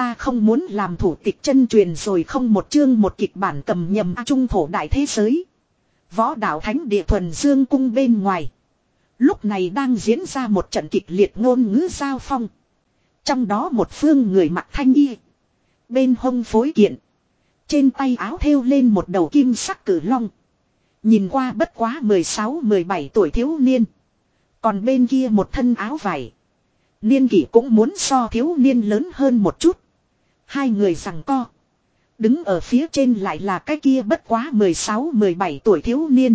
Ta không muốn làm thủ tịch chân truyền rồi không một chương một kịch bản cầm nhầm trung thổ đại thế giới. Võ đạo thánh địa thuần dương cung bên ngoài. Lúc này đang diễn ra một trận kịch liệt ngôn ngữ giao phong. Trong đó một phương người mặc thanh y. Bên hông phối kiện. Trên tay áo thêu lên một đầu kim sắc cử long. Nhìn qua bất quá 16-17 tuổi thiếu niên. Còn bên kia một thân áo vải. Niên kỷ cũng muốn so thiếu niên lớn hơn một chút. Hai người rằng co. Đứng ở phía trên lại là cái kia bất quá 16-17 tuổi thiếu niên.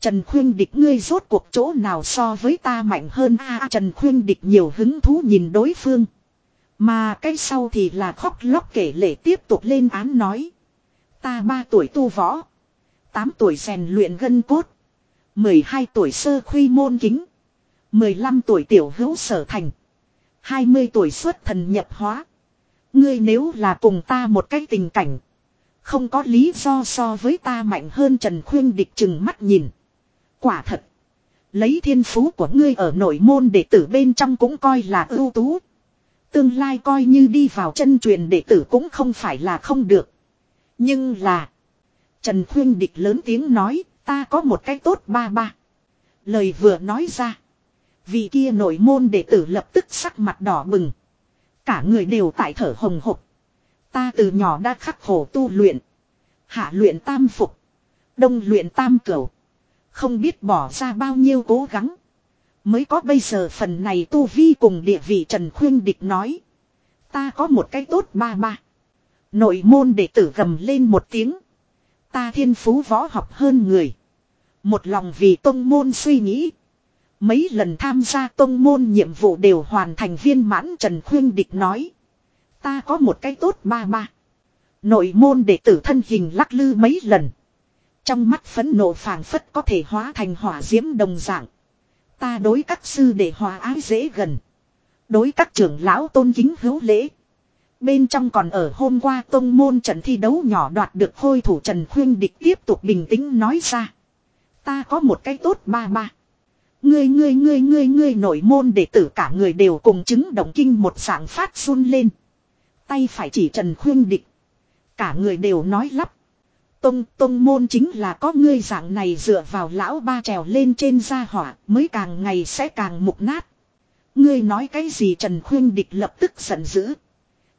Trần Khuyên Địch, ngươi rốt cuộc chỗ nào so với ta mạnh hơn a Trần Khuyên Địch nhiều hứng thú nhìn đối phương. Mà cái sau thì là khóc lóc kể lể tiếp tục lên án nói. Ta ba tuổi tu võ. 8 tuổi rèn luyện gân cốt. 12 tuổi sơ khuy môn kính. 15 tuổi tiểu hữu sở thành. 20 tuổi xuất thần nhập hóa. Ngươi nếu là cùng ta một cái tình cảnh. Không có lý do so với ta mạnh hơn Trần Khuyên địch chừng mắt nhìn. Quả thật. Lấy thiên phú của ngươi ở nội môn đệ tử bên trong cũng coi là ưu tú. Tương lai coi như đi vào chân truyền đệ tử cũng không phải là không được. Nhưng là. Trần Khuyên Địch lớn tiếng nói, ta có một cái tốt ba ba. Lời vừa nói ra. Vị kia nội môn đệ tử lập tức sắc mặt đỏ bừng. Cả người đều tại thở hồng hộc. Ta từ nhỏ đã khắc khổ tu luyện. Hạ luyện tam phục. Đông luyện tam cửu. Không biết bỏ ra bao nhiêu cố gắng. Mới có bây giờ phần này tu vi cùng địa vị Trần Khuyên Địch nói. Ta có một cái tốt ba ba. Nội môn đệ tử gầm lên một tiếng. Ta thiên phú võ học hơn người. Một lòng vì tông môn suy nghĩ. Mấy lần tham gia tông môn nhiệm vụ đều hoàn thành viên mãn Trần Khuyên Địch nói. Ta có một cái tốt ba ba. Nội môn đệ tử thân hình lắc lư mấy lần. Trong mắt phấn nộ phảng phất có thể hóa thành hỏa diễm đồng dạng. Ta đối các sư để hòa ái dễ gần. Đối các trưởng lão tôn kính hữu lễ. Bên trong còn ở hôm qua tông môn trận thi đấu nhỏ đoạt được khôi thủ Trần Khuyên Địch tiếp tục bình tĩnh nói ra. Ta có một cái tốt ba ba. Ngươi ngươi ngươi ngươi ngươi nổi môn đệ tử cả người đều cùng chứng động kinh một dạng phát run lên. Tay phải chỉ Trần Khuyên Địch. Cả người đều nói lắp. Tông tông môn chính là có ngươi dạng này dựa vào lão ba trèo lên trên gia hỏa, mới càng ngày sẽ càng mục nát. Ngươi nói cái gì Trần Khuyên Địch lập tức giận dữ.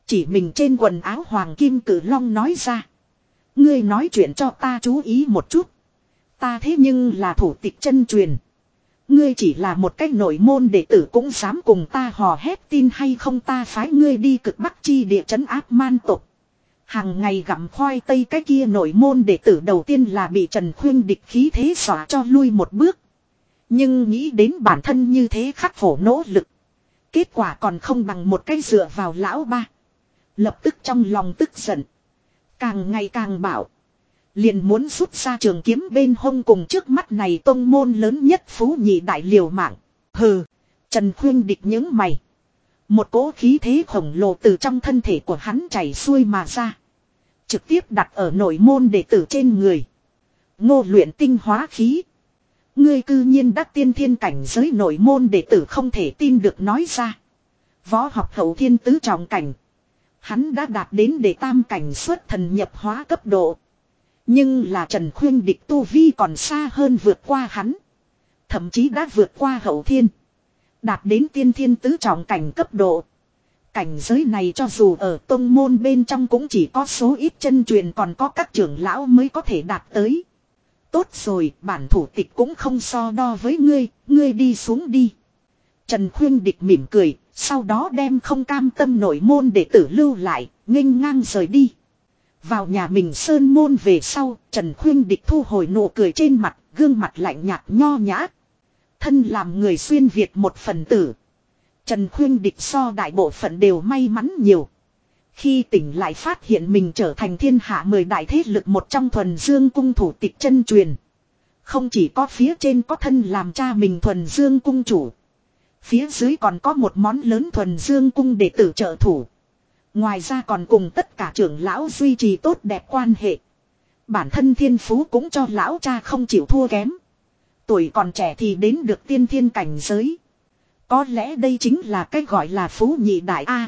Chỉ mình trên quần áo hoàng kim cử long nói ra. Ngươi nói chuyện cho ta chú ý một chút. Ta thế nhưng là thủ tịch chân truyền. Ngươi chỉ là một cách nội môn đệ tử cũng dám cùng ta hò hét tin hay không ta phái ngươi đi cực bắc chi địa chấn áp man tục. Hàng ngày gặm khoai tây cái kia nội môn đệ tử đầu tiên là bị Trần Khuyên địch khí thế xóa cho lui một bước. Nhưng nghĩ đến bản thân như thế khắc khổ nỗ lực. Kết quả còn không bằng một cái dựa vào lão ba. Lập tức trong lòng tức giận. Càng ngày càng bảo. Liền muốn rút ra trường kiếm bên hông cùng trước mắt này tông môn lớn nhất phú nhị đại liều mạng. Hừ. Trần Khuyên địch những mày. Một cỗ khí thế khổng lồ từ trong thân thể của hắn chảy xuôi mà ra. Trực tiếp đặt ở nội môn đệ tử trên người. Ngô luyện tinh hóa khí. Ngươi cư nhiên đã tiên thiên cảnh giới nội môn đệ tử không thể tin được nói ra. Võ học hậu thiên tứ trọng cảnh. Hắn đã đạt đến để tam cảnh xuất thần nhập hóa cấp độ. Nhưng là Trần Khuyên địch tu vi còn xa hơn vượt qua hắn. Thậm chí đã vượt qua hậu thiên. Đạt đến tiên thiên tứ trọng cảnh cấp độ. Cảnh giới này cho dù ở tông môn bên trong cũng chỉ có số ít chân truyền còn có các trưởng lão mới có thể đạt tới. Tốt rồi, bản thủ tịch cũng không so đo với ngươi, ngươi đi xuống đi. Trần Khuyên Địch mỉm cười, sau đó đem không cam tâm nội môn để tử lưu lại, nghênh ngang rời đi. Vào nhà mình sơn môn về sau, Trần Khuyên Địch thu hồi nụ cười trên mặt, gương mặt lạnh nhạt nho nhã. Thân làm người xuyên Việt một phần tử. Trần Khuyên Địch so đại bộ phận đều may mắn nhiều. Khi tỉnh lại phát hiện mình trở thành thiên hạ mười đại thế lực một trong thuần dương cung thủ tịch chân truyền. Không chỉ có phía trên có thân làm cha mình thuần dương cung chủ. Phía dưới còn có một món lớn thuần dương cung để tử trợ thủ. Ngoài ra còn cùng tất cả trưởng lão duy trì tốt đẹp quan hệ. Bản thân thiên phú cũng cho lão cha không chịu thua kém. Tuổi còn trẻ thì đến được tiên thiên cảnh giới. Có lẽ đây chính là cái gọi là phú nhị đại A.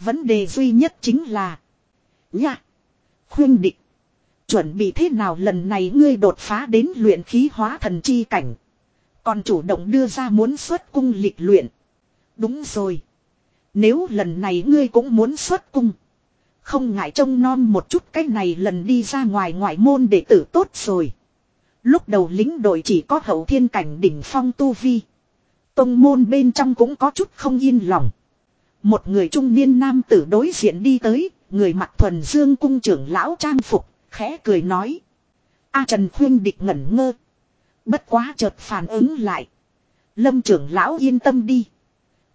Vấn đề duy nhất chính là. Nha. Khuyên địch. Chuẩn bị thế nào lần này ngươi đột phá đến luyện khí hóa thần chi cảnh. Còn chủ động đưa ra muốn xuất cung lịch luyện. Đúng rồi. Nếu lần này ngươi cũng muốn xuất cung. Không ngại trông non một chút cái này lần đi ra ngoài ngoại môn đệ tử tốt rồi. Lúc đầu lính đội chỉ có hậu thiên cảnh đỉnh phong tu vi. Tông môn bên trong cũng có chút không yên lòng. Một người trung niên nam tử đối diện đi tới, người mặc thuần dương cung trưởng lão trang phục, khẽ cười nói. A Trần Khuyên địch ngẩn ngơ. Bất quá chợt phản ứng lại. Lâm trưởng lão yên tâm đi.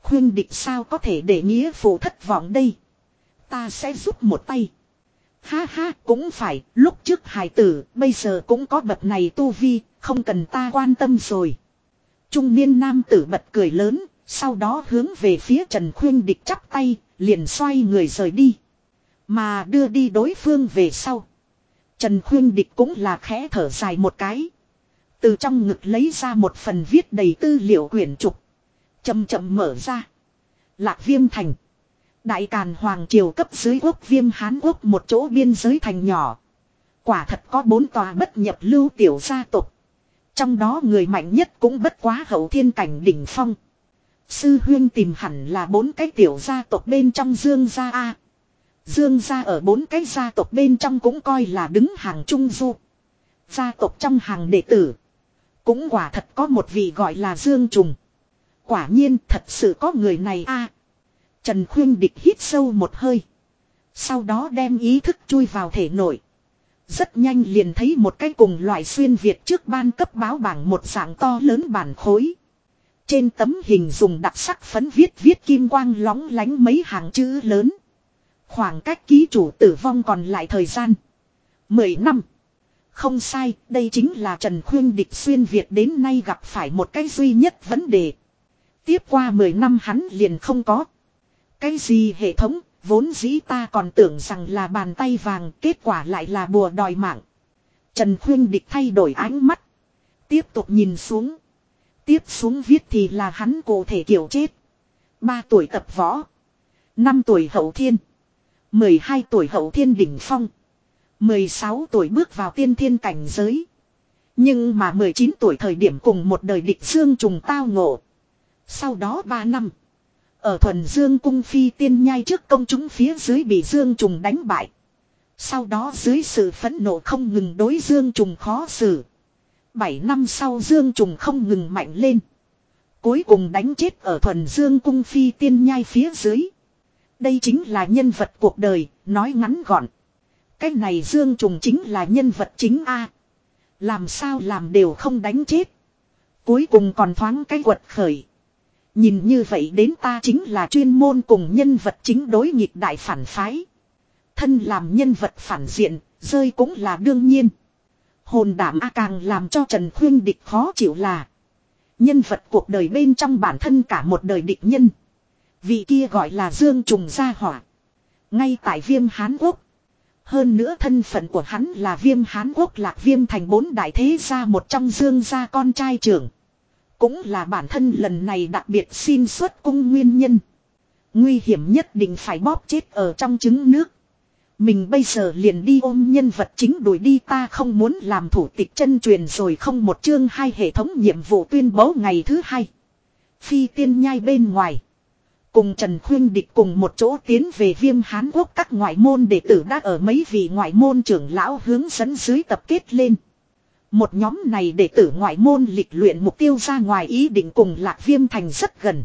Khuyên địch sao có thể để nghĩa phụ thất vọng đây. Ta sẽ giúp một tay. Ha ha, cũng phải, lúc trước hải tử, bây giờ cũng có bậc này tu vi, không cần ta quan tâm rồi. Trung niên nam tử bật cười lớn, sau đó hướng về phía Trần Khuyên địch chắp tay, liền xoay người rời đi. Mà đưa đi đối phương về sau. Trần Khuyên địch cũng là khẽ thở dài một cái. Từ trong ngực lấy ra một phần viết đầy tư liệu quyển trục. Chậm chậm mở ra. Lạc viêm thành. Đại Càn Hoàng Triều cấp dưới quốc viêm Hán Quốc một chỗ biên giới thành nhỏ. Quả thật có bốn tòa bất nhập lưu tiểu gia tộc. Trong đó người mạnh nhất cũng bất quá hậu thiên cảnh đỉnh phong. Sư huyên tìm hẳn là bốn cái tiểu gia tộc bên trong Dương gia A. Dương gia ở bốn cái gia tộc bên trong cũng coi là đứng hàng trung du. Gia tộc trong hàng đệ tử. Cũng quả thật có một vị gọi là Dương Trùng. Quả nhiên thật sự có người này a. Trần Khuyên Địch hít sâu một hơi. Sau đó đem ý thức chui vào thể nội. Rất nhanh liền thấy một cái cùng loại xuyên Việt trước ban cấp báo bảng một dạng to lớn bản khối. Trên tấm hình dùng đặc sắc phấn viết viết kim quang lóng lánh mấy hàng chữ lớn. Khoảng cách ký chủ tử vong còn lại thời gian. 10 năm. Không sai, đây chính là Trần Khuyên Địch xuyên Việt đến nay gặp phải một cái duy nhất vấn đề. Tiếp qua 10 năm hắn liền không có. Cái gì hệ thống, vốn dĩ ta còn tưởng rằng là bàn tay vàng, kết quả lại là bùa đòi mạng. Trần Khuyên Địch thay đổi ánh mắt. Tiếp tục nhìn xuống. Tiếp xuống viết thì là hắn cụ thể kiểu chết. 3 tuổi tập võ. 5 tuổi hậu thiên. 12 tuổi hậu thiên đỉnh phong. 16 tuổi bước vào tiên thiên cảnh giới. Nhưng mà 19 tuổi thời điểm cùng một đời địch xương trùng tao ngộ. Sau đó 3 năm. Ở thuần dương cung phi tiên nhai trước công chúng phía dưới bị dương trùng đánh bại. Sau đó dưới sự phẫn nộ không ngừng đối dương trùng khó xử. 7 năm sau dương trùng không ngừng mạnh lên. Cuối cùng đánh chết ở thuần dương cung phi tiên nhai phía dưới. Đây chính là nhân vật cuộc đời, nói ngắn gọn. Cái này Dương Trùng chính là nhân vật chính A. Làm sao làm đều không đánh chết. Cuối cùng còn thoáng cái quật khởi. Nhìn như vậy đến ta chính là chuyên môn cùng nhân vật chính đối nghịch đại phản phái. Thân làm nhân vật phản diện, rơi cũng là đương nhiên. Hồn đảm A càng làm cho Trần Khuyên địch khó chịu là. Nhân vật cuộc đời bên trong bản thân cả một đời địch nhân. Vị kia gọi là Dương Trùng Gia Hỏa. Ngay tại viêm Hán Quốc. Hơn nữa thân phận của hắn là viêm Hán Quốc lạc viêm thành bốn đại thế gia một trong Dương gia con trai trưởng. Cũng là bản thân lần này đặc biệt xin xuất cung nguyên nhân. Nguy hiểm nhất định phải bóp chết ở trong trứng nước. Mình bây giờ liền đi ôm nhân vật chính đuổi đi ta không muốn làm thủ tịch chân truyền rồi không một chương hai hệ thống nhiệm vụ tuyên bố ngày thứ hai. Phi tiên nhai bên ngoài. Cùng Trần Khuyên Địch cùng một chỗ tiến về viêm Hán Quốc các ngoại môn đệ tử đã ở mấy vị ngoại môn trưởng lão hướng dẫn dưới tập kết lên. Một nhóm này đệ tử ngoại môn lịch luyện mục tiêu ra ngoài ý định cùng lạc viêm thành rất gần.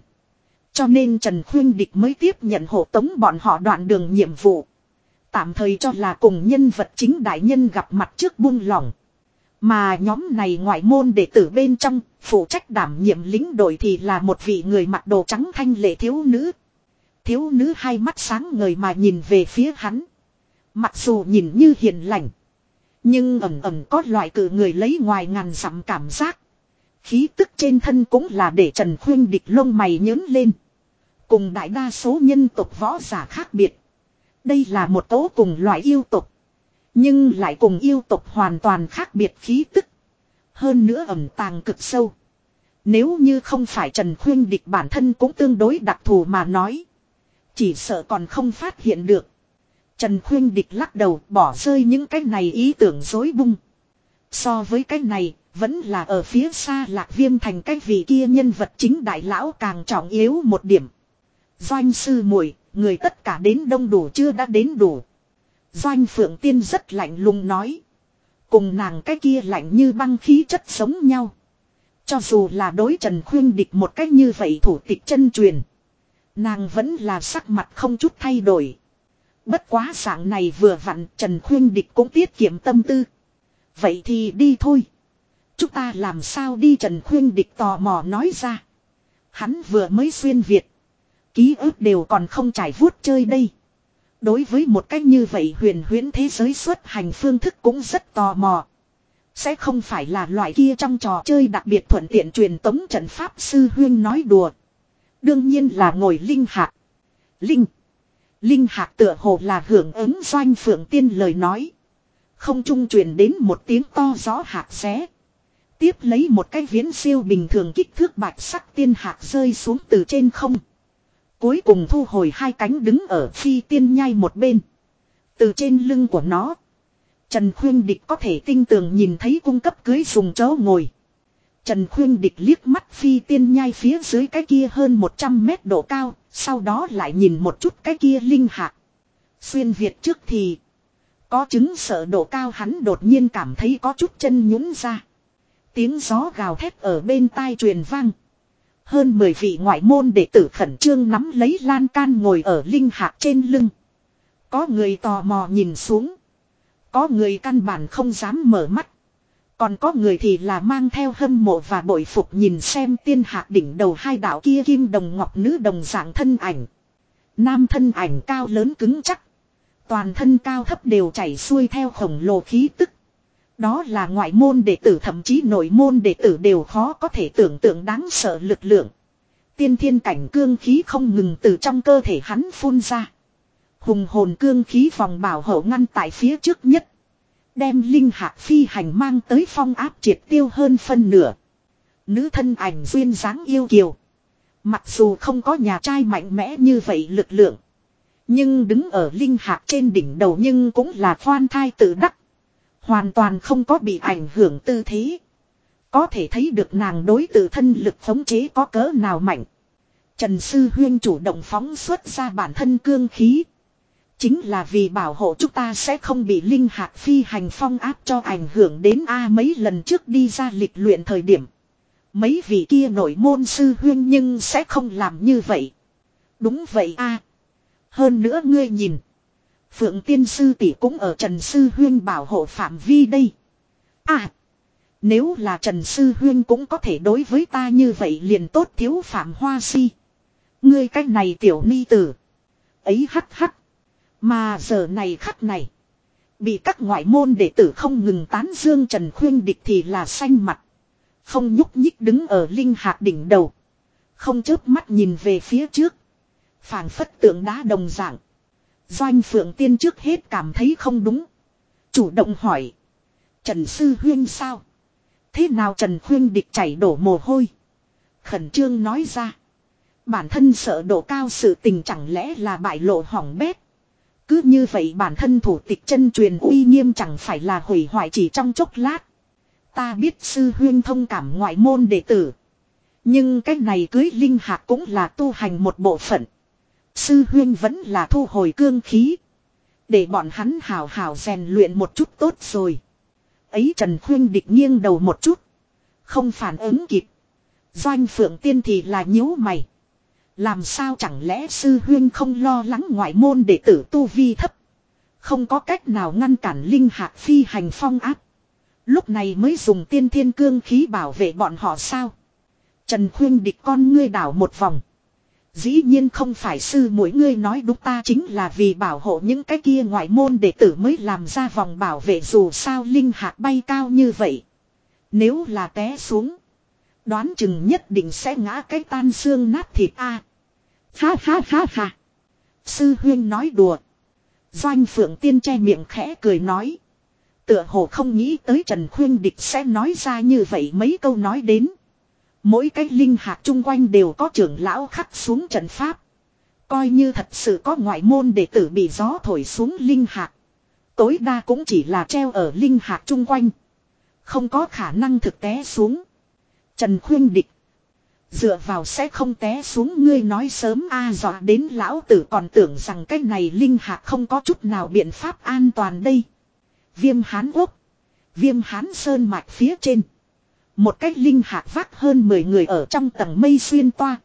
Cho nên Trần Khuyên Địch mới tiếp nhận hộ tống bọn họ đoạn đường nhiệm vụ. Tạm thời cho là cùng nhân vật chính đại nhân gặp mặt trước buông lỏng. Mà nhóm này ngoại môn đệ tử bên trong, phụ trách đảm nhiệm lính đội thì là một vị người mặc đồ trắng thanh lệ thiếu nữ. Thiếu nữ hai mắt sáng ngời mà nhìn về phía hắn. Mặc dù nhìn như hiền lành. Nhưng ẩm ẩm có loại cử người lấy ngoài ngàn dặm cảm giác. Khí tức trên thân cũng là để Trần Khuyên địch lông mày nhớn lên. Cùng đại đa số nhân tộc võ giả khác biệt. Đây là một tố cùng loại yêu tộc. Nhưng lại cùng yêu tộc hoàn toàn khác biệt khí tức. Hơn nữa ẩm tàng cực sâu. Nếu như không phải Trần Khuyên Địch bản thân cũng tương đối đặc thù mà nói. Chỉ sợ còn không phát hiện được. Trần Khuyên Địch lắc đầu bỏ rơi những cái này ý tưởng dối bung. So với cái này, vẫn là ở phía xa lạc viêm thành cái vị kia nhân vật chính đại lão càng trọng yếu một điểm. Doanh sư muội người tất cả đến đông đủ chưa đã đến đủ. Doanh phượng tiên rất lạnh lùng nói. Cùng nàng cái kia lạnh như băng khí chất sống nhau. Cho dù là đối Trần Khuyên địch một cách như vậy thủ tịch chân truyền. Nàng vẫn là sắc mặt không chút thay đổi. Bất quá sáng này vừa vặn Trần Khuyên địch cũng tiết kiệm tâm tư. Vậy thì đi thôi. Chúng ta làm sao đi Trần Khuyên địch tò mò nói ra. Hắn vừa mới xuyên Việt. Ký ức đều còn không trải vuốt chơi đây. Đối với một cách như vậy huyền huyễn thế giới xuất hành phương thức cũng rất tò mò. Sẽ không phải là loại kia trong trò chơi đặc biệt thuận tiện truyền tống trận pháp sư huyên nói đùa. Đương nhiên là ngồi linh hạt. Linh. Linh hạc tựa hồ là hưởng ứng doanh phượng tiên lời nói. Không trung truyền đến một tiếng to gió hạc xé. Tiếp lấy một cái viễn siêu bình thường kích thước bạch sắc tiên hạc rơi xuống từ trên không. Cuối cùng thu hồi hai cánh đứng ở phi tiên nhai một bên. Từ trên lưng của nó. Trần Khuyên Địch có thể tinh tường nhìn thấy cung cấp cưới dùng chó ngồi. Trần Khuyên Địch liếc mắt phi tiên nhai phía dưới cái kia hơn 100 mét độ cao, sau đó lại nhìn một chút cái kia linh hạ. Xuyên Việt trước thì có chứng sợ độ cao hắn đột nhiên cảm thấy có chút chân nhũn ra. Tiếng gió gào thét ở bên tai truyền vang. Hơn 10 vị ngoại môn đệ tử khẩn trương nắm lấy lan can ngồi ở linh hạ trên lưng. Có người tò mò nhìn xuống. Có người căn bản không dám mở mắt. Còn có người thì là mang theo hâm mộ và bội phục nhìn xem tiên hạ đỉnh đầu hai đạo kia kim đồng ngọc nữ đồng dạng thân ảnh. Nam thân ảnh cao lớn cứng chắc. Toàn thân cao thấp đều chảy xuôi theo khổng lồ khí tức. Đó là ngoại môn đệ tử, thậm chí nội môn đệ tử đều khó có thể tưởng tượng đáng sợ lực lượng. Tiên thiên cảnh cương khí không ngừng từ trong cơ thể hắn phun ra. Hùng hồn cương khí vòng bảo hộ ngăn tại phía trước nhất. Đem linh hạt phi hành mang tới phong áp triệt tiêu hơn phân nửa. Nữ thân ảnh duyên dáng yêu kiều. Mặc dù không có nhà trai mạnh mẽ như vậy lực lượng. Nhưng đứng ở linh hạt trên đỉnh đầu nhưng cũng là khoan thai tự đắc. Hoàn toàn không có bị ảnh hưởng tư thế. Có thể thấy được nàng đối tự thân lực phóng chế có cỡ nào mạnh. Trần Sư Huyên chủ động phóng xuất ra bản thân cương khí. Chính là vì bảo hộ chúng ta sẽ không bị linh hạt phi hành phong áp cho ảnh hưởng đến A mấy lần trước đi ra lịch luyện thời điểm. Mấy vị kia nổi môn sư huyên nhưng sẽ không làm như vậy. Đúng vậy a Hơn nữa ngươi nhìn. Phượng tiên sư tỷ cũng ở Trần Sư Huyên bảo hộ phạm vi đây. À. Nếu là Trần Sư Huyên cũng có thể đối với ta như vậy liền tốt thiếu phạm hoa si. Ngươi cách này tiểu ni tử. Ấy hắt hắt mà giờ này khắc này. Bị các ngoại môn đệ tử không ngừng tán dương Trần Khuyên địch thì là xanh mặt. Không nhúc nhích đứng ở linh hạt đỉnh đầu. Không chớp mắt nhìn về phía trước. phảng phất tượng đá đồng dạng. Doanh Phượng Tiên trước hết cảm thấy không đúng. Chủ động hỏi. Trần Sư Huyên sao? Thế nào Trần Khuyên địch chảy đổ mồ hôi? Khẩn trương nói ra. Bản thân sợ độ cao sự tình chẳng lẽ là bại lộ hỏng bét. Cứ như vậy bản thân thủ tịch chân truyền uy nghiêm chẳng phải là hủy hoại chỉ trong chốc lát. Ta biết sư huyên thông cảm ngoại môn đệ tử. Nhưng cái này cưới linh hạc cũng là tu hành một bộ phận. Sư huyên vẫn là thu hồi cương khí. Để bọn hắn hào hào rèn luyện một chút tốt rồi. Ấy Trần Khuyên địch nghiêng đầu một chút. Không phản ứng kịp. Doanh phượng tiên thì là nhíu mày. Làm sao chẳng lẽ sư huyên không lo lắng ngoại môn đệ tử tu vi thấp. Không có cách nào ngăn cản linh hạc phi hành phong áp. Lúc này mới dùng tiên thiên cương khí bảo vệ bọn họ sao. Trần khuyên địch con ngươi đảo một vòng. Dĩ nhiên không phải sư mỗi ngươi nói đúng ta chính là vì bảo hộ những cái kia ngoại môn đệ tử mới làm ra vòng bảo vệ dù sao linh hạc bay cao như vậy. Nếu là té xuống. Đoán chừng nhất định sẽ ngã cái tan xương nát thịt a. Ha ha ha ha. Sư huyên nói đùa. Doanh phượng tiên che miệng khẽ cười nói. Tựa hồ không nghĩ tới Trần Khuyên Địch sẽ nói ra như vậy mấy câu nói đến. Mỗi cái linh hạt chung quanh đều có trưởng lão khắc xuống trận pháp. Coi như thật sự có ngoại môn đệ tử bị gió thổi xuống linh hạt. Tối đa cũng chỉ là treo ở linh hạt chung quanh. Không có khả năng thực té xuống. Trần khuyên địch. Dựa vào sẽ không té xuống ngươi nói sớm a dọa đến lão tử còn tưởng rằng cái này linh hạc không có chút nào biện pháp an toàn đây. Viêm hán quốc. Viêm hán sơn mạch phía trên. Một cách linh hạc vác hơn 10 người ở trong tầng mây xuyên toa.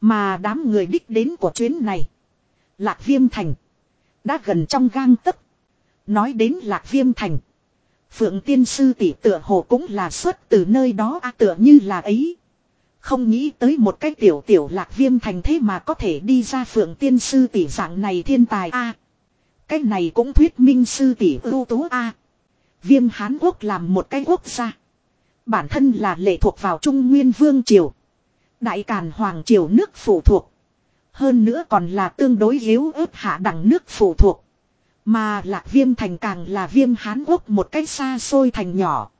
Mà đám người đích đến của chuyến này. Lạc viêm thành. Đã gần trong gang tấc. Nói đến lạc viêm thành. Phượng tiên sư tỷ tựa hồ cũng là xuất từ nơi đó a tựa như là ấy. Không nghĩ tới một cái tiểu tiểu lạc viêm thành thế mà có thể đi ra phượng tiên sư tỷ dạng này thiên tài a Cái này cũng thuyết minh sư tỷ ưu tú a Viêm Hán Quốc làm một cái quốc gia. Bản thân là lệ thuộc vào Trung Nguyên Vương Triều. Đại Càn Hoàng Triều nước phụ thuộc. Hơn nữa còn là tương đối yếu ớt hạ đẳng nước phụ thuộc. Mà lạc viêm thành càng là viêm Hán Quốc một cách xa xôi thành nhỏ.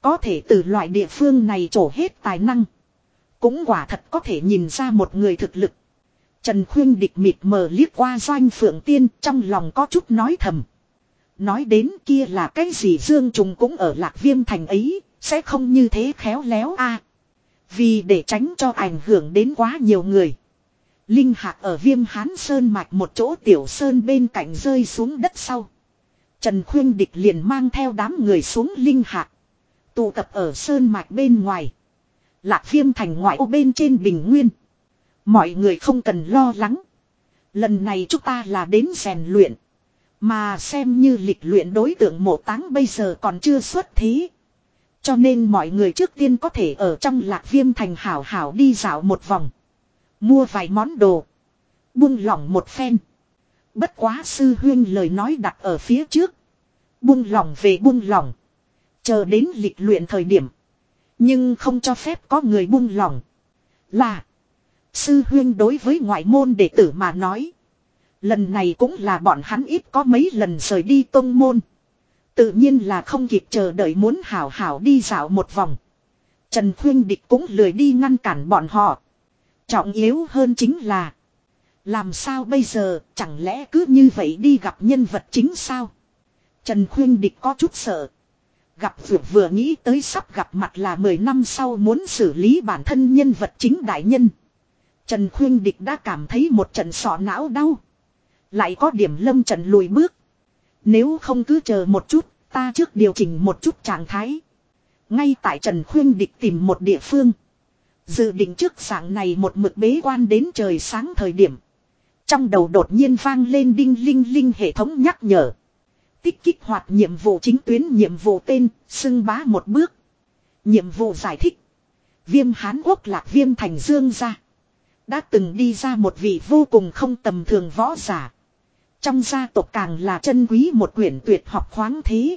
Có thể từ loại địa phương này trổ hết tài năng. Cũng quả thật có thể nhìn ra một người thực lực. Trần Khuyên địch mịt mờ liếc qua doanh phượng tiên trong lòng có chút nói thầm. Nói đến kia là cái gì Dương Trùng cũng ở lạc viêm thành ấy, sẽ không như thế khéo léo a Vì để tránh cho ảnh hưởng đến quá nhiều người. Linh Hạc ở viêm hán sơn mạch một chỗ tiểu sơn bên cạnh rơi xuống đất sau. Trần Khuyên Địch liền mang theo đám người xuống linh Hạc, Tụ tập ở sơn mạch bên ngoài. Lạc viêm thành ngoại ô bên trên bình nguyên. Mọi người không cần lo lắng. Lần này chúng ta là đến rèn luyện. Mà xem như lịch luyện đối tượng mộ táng bây giờ còn chưa xuất thí. Cho nên mọi người trước tiên có thể ở trong lạc viêm thành hảo hảo đi dạo một vòng. Mua vài món đồ. Buông lỏng một phen. Bất quá sư huyên lời nói đặt ở phía trước. Buông lỏng về buông lỏng. Chờ đến lịch luyện thời điểm. Nhưng không cho phép có người buông lỏng. Là. Sư huyên đối với ngoại môn đệ tử mà nói. Lần này cũng là bọn hắn ít có mấy lần rời đi tông môn. Tự nhiên là không kịp chờ đợi muốn hảo hảo đi dạo một vòng. Trần Khuyên Địch cũng lười đi ngăn cản bọn họ. Trọng yếu hơn chính là. Làm sao bây giờ, chẳng lẽ cứ như vậy đi gặp nhân vật chính sao? Trần Khuyên Địch có chút sợ. Gặp vừa vừa nghĩ tới sắp gặp mặt là 10 năm sau muốn xử lý bản thân nhân vật chính đại nhân. Trần Khuyên Địch đã cảm thấy một trận sọ não đau. Lại có điểm lâm trận lùi bước. Nếu không cứ chờ một chút, ta trước điều chỉnh một chút trạng thái. Ngay tại Trần Khuyên Địch tìm một địa phương. Dự định trước sáng này một mực bế quan đến trời sáng thời điểm. Trong đầu đột nhiên vang lên đinh linh linh hệ thống nhắc nhở. Tích kích hoạt nhiệm vụ chính tuyến nhiệm vụ tên, xưng bá một bước. Nhiệm vụ giải thích. Viêm Hán Quốc lạc viêm thành dương gia Đã từng đi ra một vị vô cùng không tầm thường võ giả. Trong gia tộc càng là chân quý một quyển tuyệt học khoáng thế.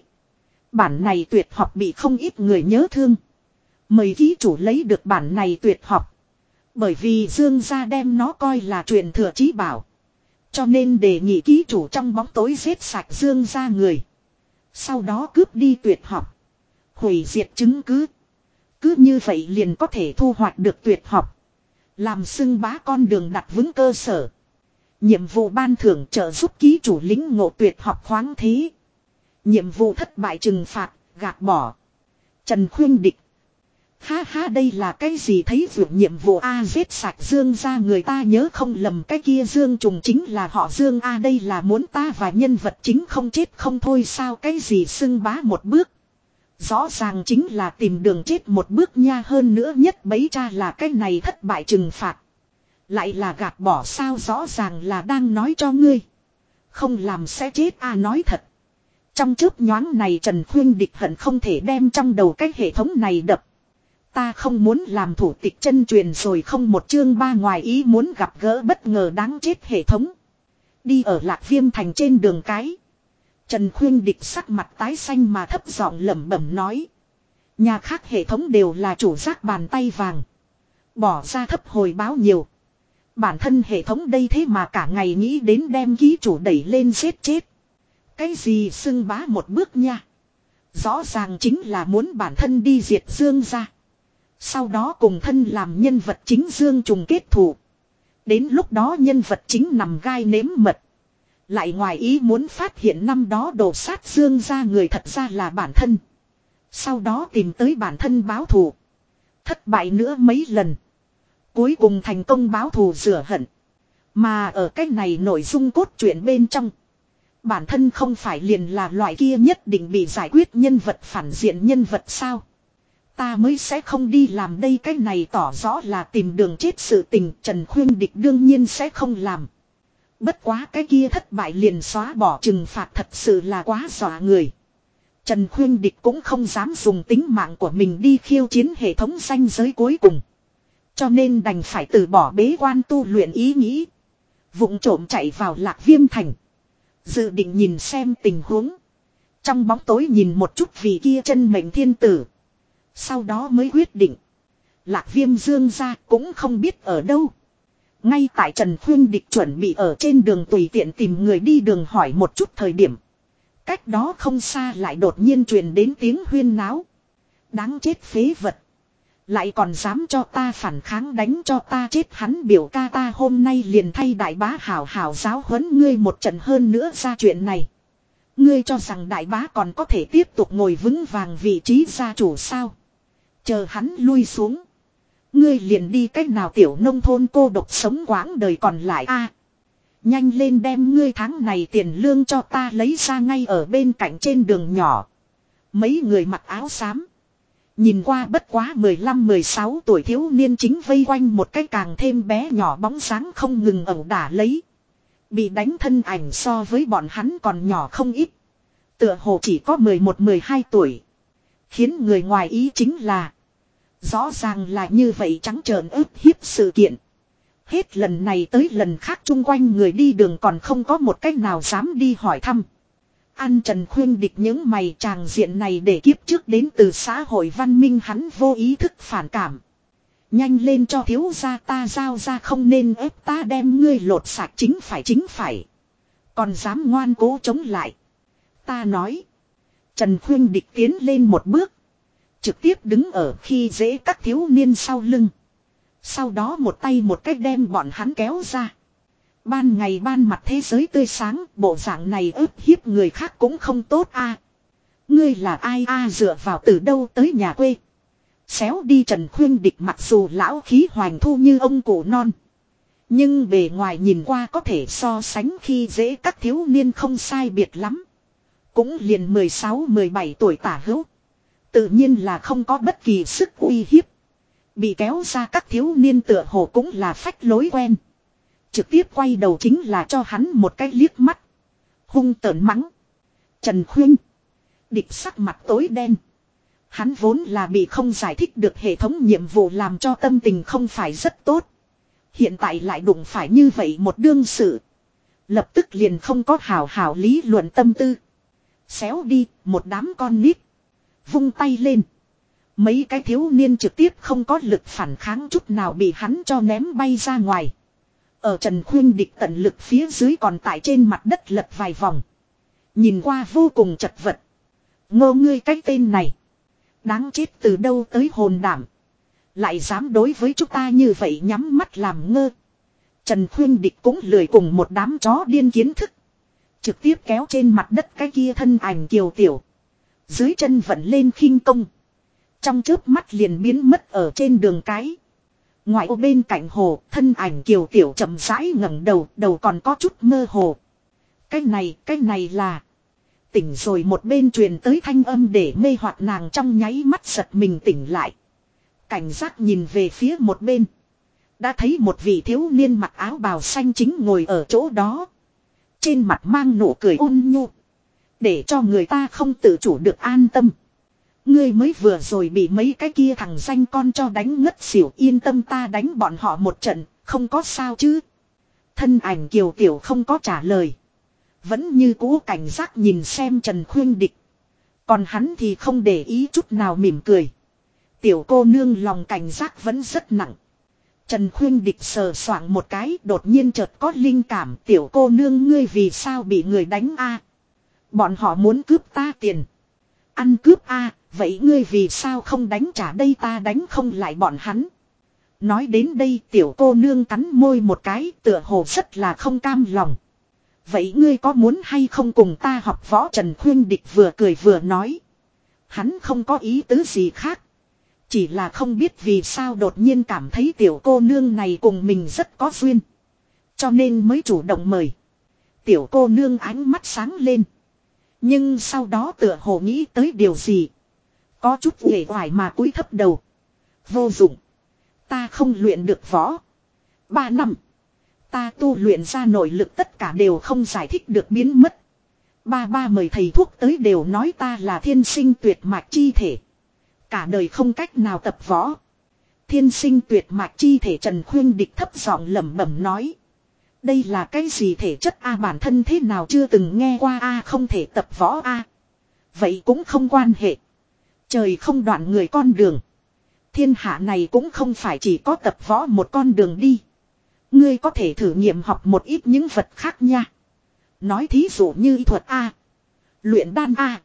Bản này tuyệt học bị không ít người nhớ thương. Mời ký chủ lấy được bản này tuyệt học. Bởi vì Dương gia đem nó coi là truyền thừa chí bảo. Cho nên đề nghị ký chủ trong bóng tối giết sạch Dương gia người. Sau đó cướp đi tuyệt học. Hủy diệt chứng cứ. Cứ như vậy liền có thể thu hoạch được tuyệt học. Làm xưng bá con đường đặt vững cơ sở. Nhiệm vụ ban thưởng trợ giúp ký chủ lính ngộ tuyệt học khoáng thí, Nhiệm vụ thất bại trừng phạt, gạt bỏ. Trần khuyên địch. Ha ha, đây là cái gì thấy vượt nhiệm vụ A giết sạch Dương ra người ta nhớ không lầm, cái kia Dương trùng chính là họ Dương A, đây là muốn ta và nhân vật chính không chết không thôi sao, cái gì xưng bá một bước. Rõ ràng chính là tìm đường chết một bước nha, hơn nữa nhất bấy cha là cái này thất bại trừng phạt. Lại là gạt bỏ sao, rõ ràng là đang nói cho ngươi. Không làm sẽ chết, a, nói thật. Trong chớp nhoáng này Trần Khuyên địch hận không thể đem trong đầu cái hệ thống này đập. Ta không muốn làm thủ tịch chân truyền rồi không một chương ba ngoài ý muốn gặp gỡ bất ngờ đáng chết hệ thống. Đi ở lạc viêm thành trên đường cái. Trần Khuyên địch sắc mặt tái xanh mà thấp giọng lẩm bẩm nói. Nhà khác hệ thống đều là chủ giác bàn tay vàng. Bỏ ra thấp hồi báo nhiều. Bản thân hệ thống đây thế mà cả ngày nghĩ đến đem ký chủ đẩy lên giết chết. Cái gì xưng bá một bước nha. Rõ ràng chính là muốn bản thân đi diệt Dương ra. Sau đó cùng thân làm nhân vật chính Dương trùng kết thủ. Đến lúc đó nhân vật chính nằm gai nếm mật. Lại ngoài ý muốn phát hiện năm đó đổ sát dương ra người thật ra là bản thân. Sau đó tìm tới bản thân báo thù. Thất bại nữa mấy lần. Cuối cùng thành công báo thù rửa hận. Mà ở cách này nội dung cốt truyện bên trong. Bản thân không phải liền là loại kia nhất định bị giải quyết nhân vật phản diện nhân vật sao. Ta mới sẽ không đi làm đây cái này tỏ rõ là tìm đường chết sự tình Trần Khuyên Địch đương nhiên sẽ không làm. Bất quá cái kia thất bại liền xóa bỏ trừng phạt thật sự là quá dọa người. Trần Khuyên Địch cũng không dám dùng tính mạng của mình đi khiêu chiến hệ thống danh giới cuối cùng. Cho nên đành phải từ bỏ bế quan tu luyện ý nghĩ. vụng trộm chạy vào lạc viêm thành. Dự định nhìn xem tình huống. Trong bóng tối nhìn một chút vì kia chân mệnh thiên tử. Sau đó mới quyết định. Lạc viêm dương ra cũng không biết ở đâu. Ngay tại Trần Khuyên Địch chuẩn bị ở trên đường tùy tiện tìm người đi đường hỏi một chút thời điểm. Cách đó không xa lại đột nhiên truyền đến tiếng huyên náo. Đáng chết phế vật. Lại còn dám cho ta phản kháng đánh cho ta chết hắn biểu ca ta hôm nay liền thay đại bá hảo hảo giáo huấn ngươi một trận hơn nữa ra chuyện này. Ngươi cho rằng đại bá còn có thể tiếp tục ngồi vững vàng vị trí gia chủ sao. Chờ hắn lui xuống. Ngươi liền đi cách nào tiểu nông thôn cô độc sống quãng đời còn lại a Nhanh lên đem ngươi tháng này tiền lương cho ta lấy ra ngay ở bên cạnh trên đường nhỏ. Mấy người mặc áo xám. Nhìn qua bất quá 15-16 tuổi thiếu niên chính vây quanh một cái càng thêm bé nhỏ bóng sáng không ngừng ẩu đả lấy. Bị đánh thân ảnh so với bọn hắn còn nhỏ không ít. Tựa hồ chỉ có 11-12 tuổi. Khiến người ngoài ý chính là. Rõ ràng là như vậy trắng trợn ức hiếp sự kiện. Hết lần này tới lần khác chung quanh người đi đường còn không có một cách nào dám đi hỏi thăm. An Trần Khuyên địch những mày tràng diện này để kiếp trước đến từ xã hội văn minh hắn vô ý thức phản cảm. Nhanh lên cho thiếu gia ta giao ra không nên ép ta đem ngươi lột sạch chính phải chính phải. Còn dám ngoan cố chống lại. Ta nói. Trần Khuyên địch tiến lên một bước. Trực tiếp đứng ở khi dễ các thiếu niên sau lưng. Sau đó một tay một cách đem bọn hắn kéo ra. Ban ngày ban mặt thế giới tươi sáng, bộ dạng này ức hiếp người khác cũng không tốt a. Ngươi là ai a dựa vào từ đâu tới nhà quê. Xéo đi Trần Khuyên địch mặc dù lão khí hoành thu như ông cụ non. Nhưng bề ngoài nhìn qua có thể so sánh khi dễ các thiếu niên không sai biệt lắm. Cũng liền 16-17 tuổi tả hữu. Tự nhiên là không có bất kỳ sức uy hiếp. Bị kéo ra các thiếu niên tựa hồ cũng là phách lối quen. Trực tiếp quay đầu chính là cho hắn một cái liếc mắt. Hung tợn mắng. Trần Khuyên. Địch sắc mặt tối đen. Hắn vốn là bị không giải thích được hệ thống nhiệm vụ làm cho tâm tình không phải rất tốt. Hiện tại lại đụng phải như vậy một đương sự. Lập tức liền không có hào hào lý luận tâm tư. Xéo đi, một đám con nít. Vung tay lên. Mấy cái thiếu niên trực tiếp không có lực phản kháng chút nào bị hắn cho ném bay ra ngoài. Ở Trần Khuyên địch tận lực phía dưới còn tại trên mặt đất lật vài vòng. Nhìn qua vô cùng chật vật. Ngô ngươi cái tên này. Đáng chết từ đâu tới hồn đảm. Lại dám đối với chúng ta như vậy nhắm mắt làm ngơ. Trần Khuyên Địch cũng lười cùng một đám chó điên kiến thức. Trực tiếp kéo trên mặt đất cái kia thân ảnh kiều tiểu. Dưới chân vận lên khinh công. Trong chớp mắt liền biến mất ở trên đường cái. Ngoài ô bên cạnh hồ, thân ảnh kiều tiểu chậm rãi ngẩng đầu, đầu còn có chút mơ hồ. Cái này, cái này là... Tỉnh rồi một bên truyền tới thanh âm để mê hoặc nàng trong nháy mắt giật mình tỉnh lại. Cảnh giác nhìn về phía một bên. Đã thấy một vị thiếu niên mặc áo bào xanh chính ngồi ở chỗ đó. Trên mặt mang nụ cười ôn nhu. Để cho người ta không tự chủ được an tâm. Ngươi mới vừa rồi bị mấy cái kia thằng danh con cho đánh ngất xỉu yên tâm ta đánh bọn họ một trận, không có sao chứ. Thân ảnh kiều tiểu không có trả lời. Vẫn như cũ cảnh giác nhìn xem Trần Khuyên Địch. Còn hắn thì không để ý chút nào mỉm cười. Tiểu cô nương lòng cảnh giác vẫn rất nặng. Trần Khuyên Địch sờ soạng một cái đột nhiên chợt có linh cảm tiểu cô nương ngươi vì sao bị người đánh a Bọn họ muốn cướp ta tiền. Ăn cướp a, vậy ngươi vì sao không đánh trả đây ta đánh không lại bọn hắn. Nói đến đây tiểu cô nương cắn môi một cái tựa hồ rất là không cam lòng. Vậy ngươi có muốn hay không cùng ta học võ Trần Khuyên Địch vừa cười vừa nói. Hắn không có ý tứ gì khác. Chỉ là không biết vì sao đột nhiên cảm thấy tiểu cô nương này cùng mình rất có duyên. Cho nên mới chủ động mời. Tiểu cô nương ánh mắt sáng lên. Nhưng sau đó tựa hồ nghĩ tới điều gì. Có chút nghề hoài mà cúi thấp đầu. Vô dụng. Ta không luyện được võ. Ba năm. Ta tu luyện ra nội lực tất cả đều không giải thích được biến mất. Ba ba mời thầy thuốc tới đều nói ta là thiên sinh tuyệt mạch chi thể. Cả đời không cách nào tập võ. Thiên sinh tuyệt mạch chi thể Trần Khuyên Địch thấp giọng lẩm bẩm nói. Đây là cái gì thể chất A bản thân thế nào chưa từng nghe qua A không thể tập võ A. Vậy cũng không quan hệ. Trời không đoạn người con đường. Thiên hạ này cũng không phải chỉ có tập võ một con đường đi. Ngươi có thể thử nghiệm học một ít những vật khác nha. Nói thí dụ như y thuật A. Luyện đan A.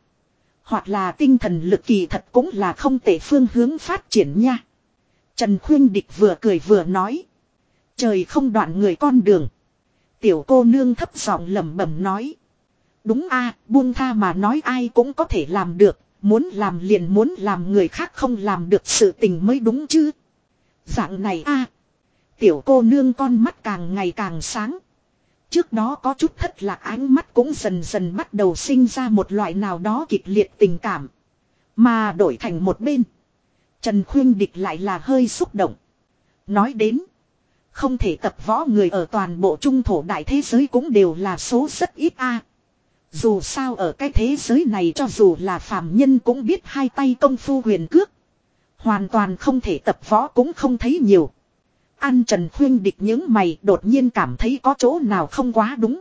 Hoặc là tinh thần lực kỳ thật cũng là không tệ phương hướng phát triển nha. Trần Khuyên Địch vừa cười vừa nói. Trời không đoạn người con đường. Tiểu cô nương thấp giọng lẩm bẩm nói. Đúng a, buông tha mà nói ai cũng có thể làm được. Muốn làm liền muốn làm người khác không làm được sự tình mới đúng chứ. Dạng này a Tiểu cô nương con mắt càng ngày càng sáng. Trước đó có chút thất lạc ánh mắt cũng dần dần bắt đầu sinh ra một loại nào đó kịch liệt tình cảm. Mà đổi thành một bên. Trần Khuyên Địch lại là hơi xúc động. Nói đến. Không thể tập võ người ở toàn bộ trung thổ đại thế giới cũng đều là số rất ít a. Dù sao ở cái thế giới này cho dù là phàm nhân cũng biết hai tay công phu huyền cước. Hoàn toàn không thể tập võ cũng không thấy nhiều. An Trần Khuyên địch những mày đột nhiên cảm thấy có chỗ nào không quá đúng.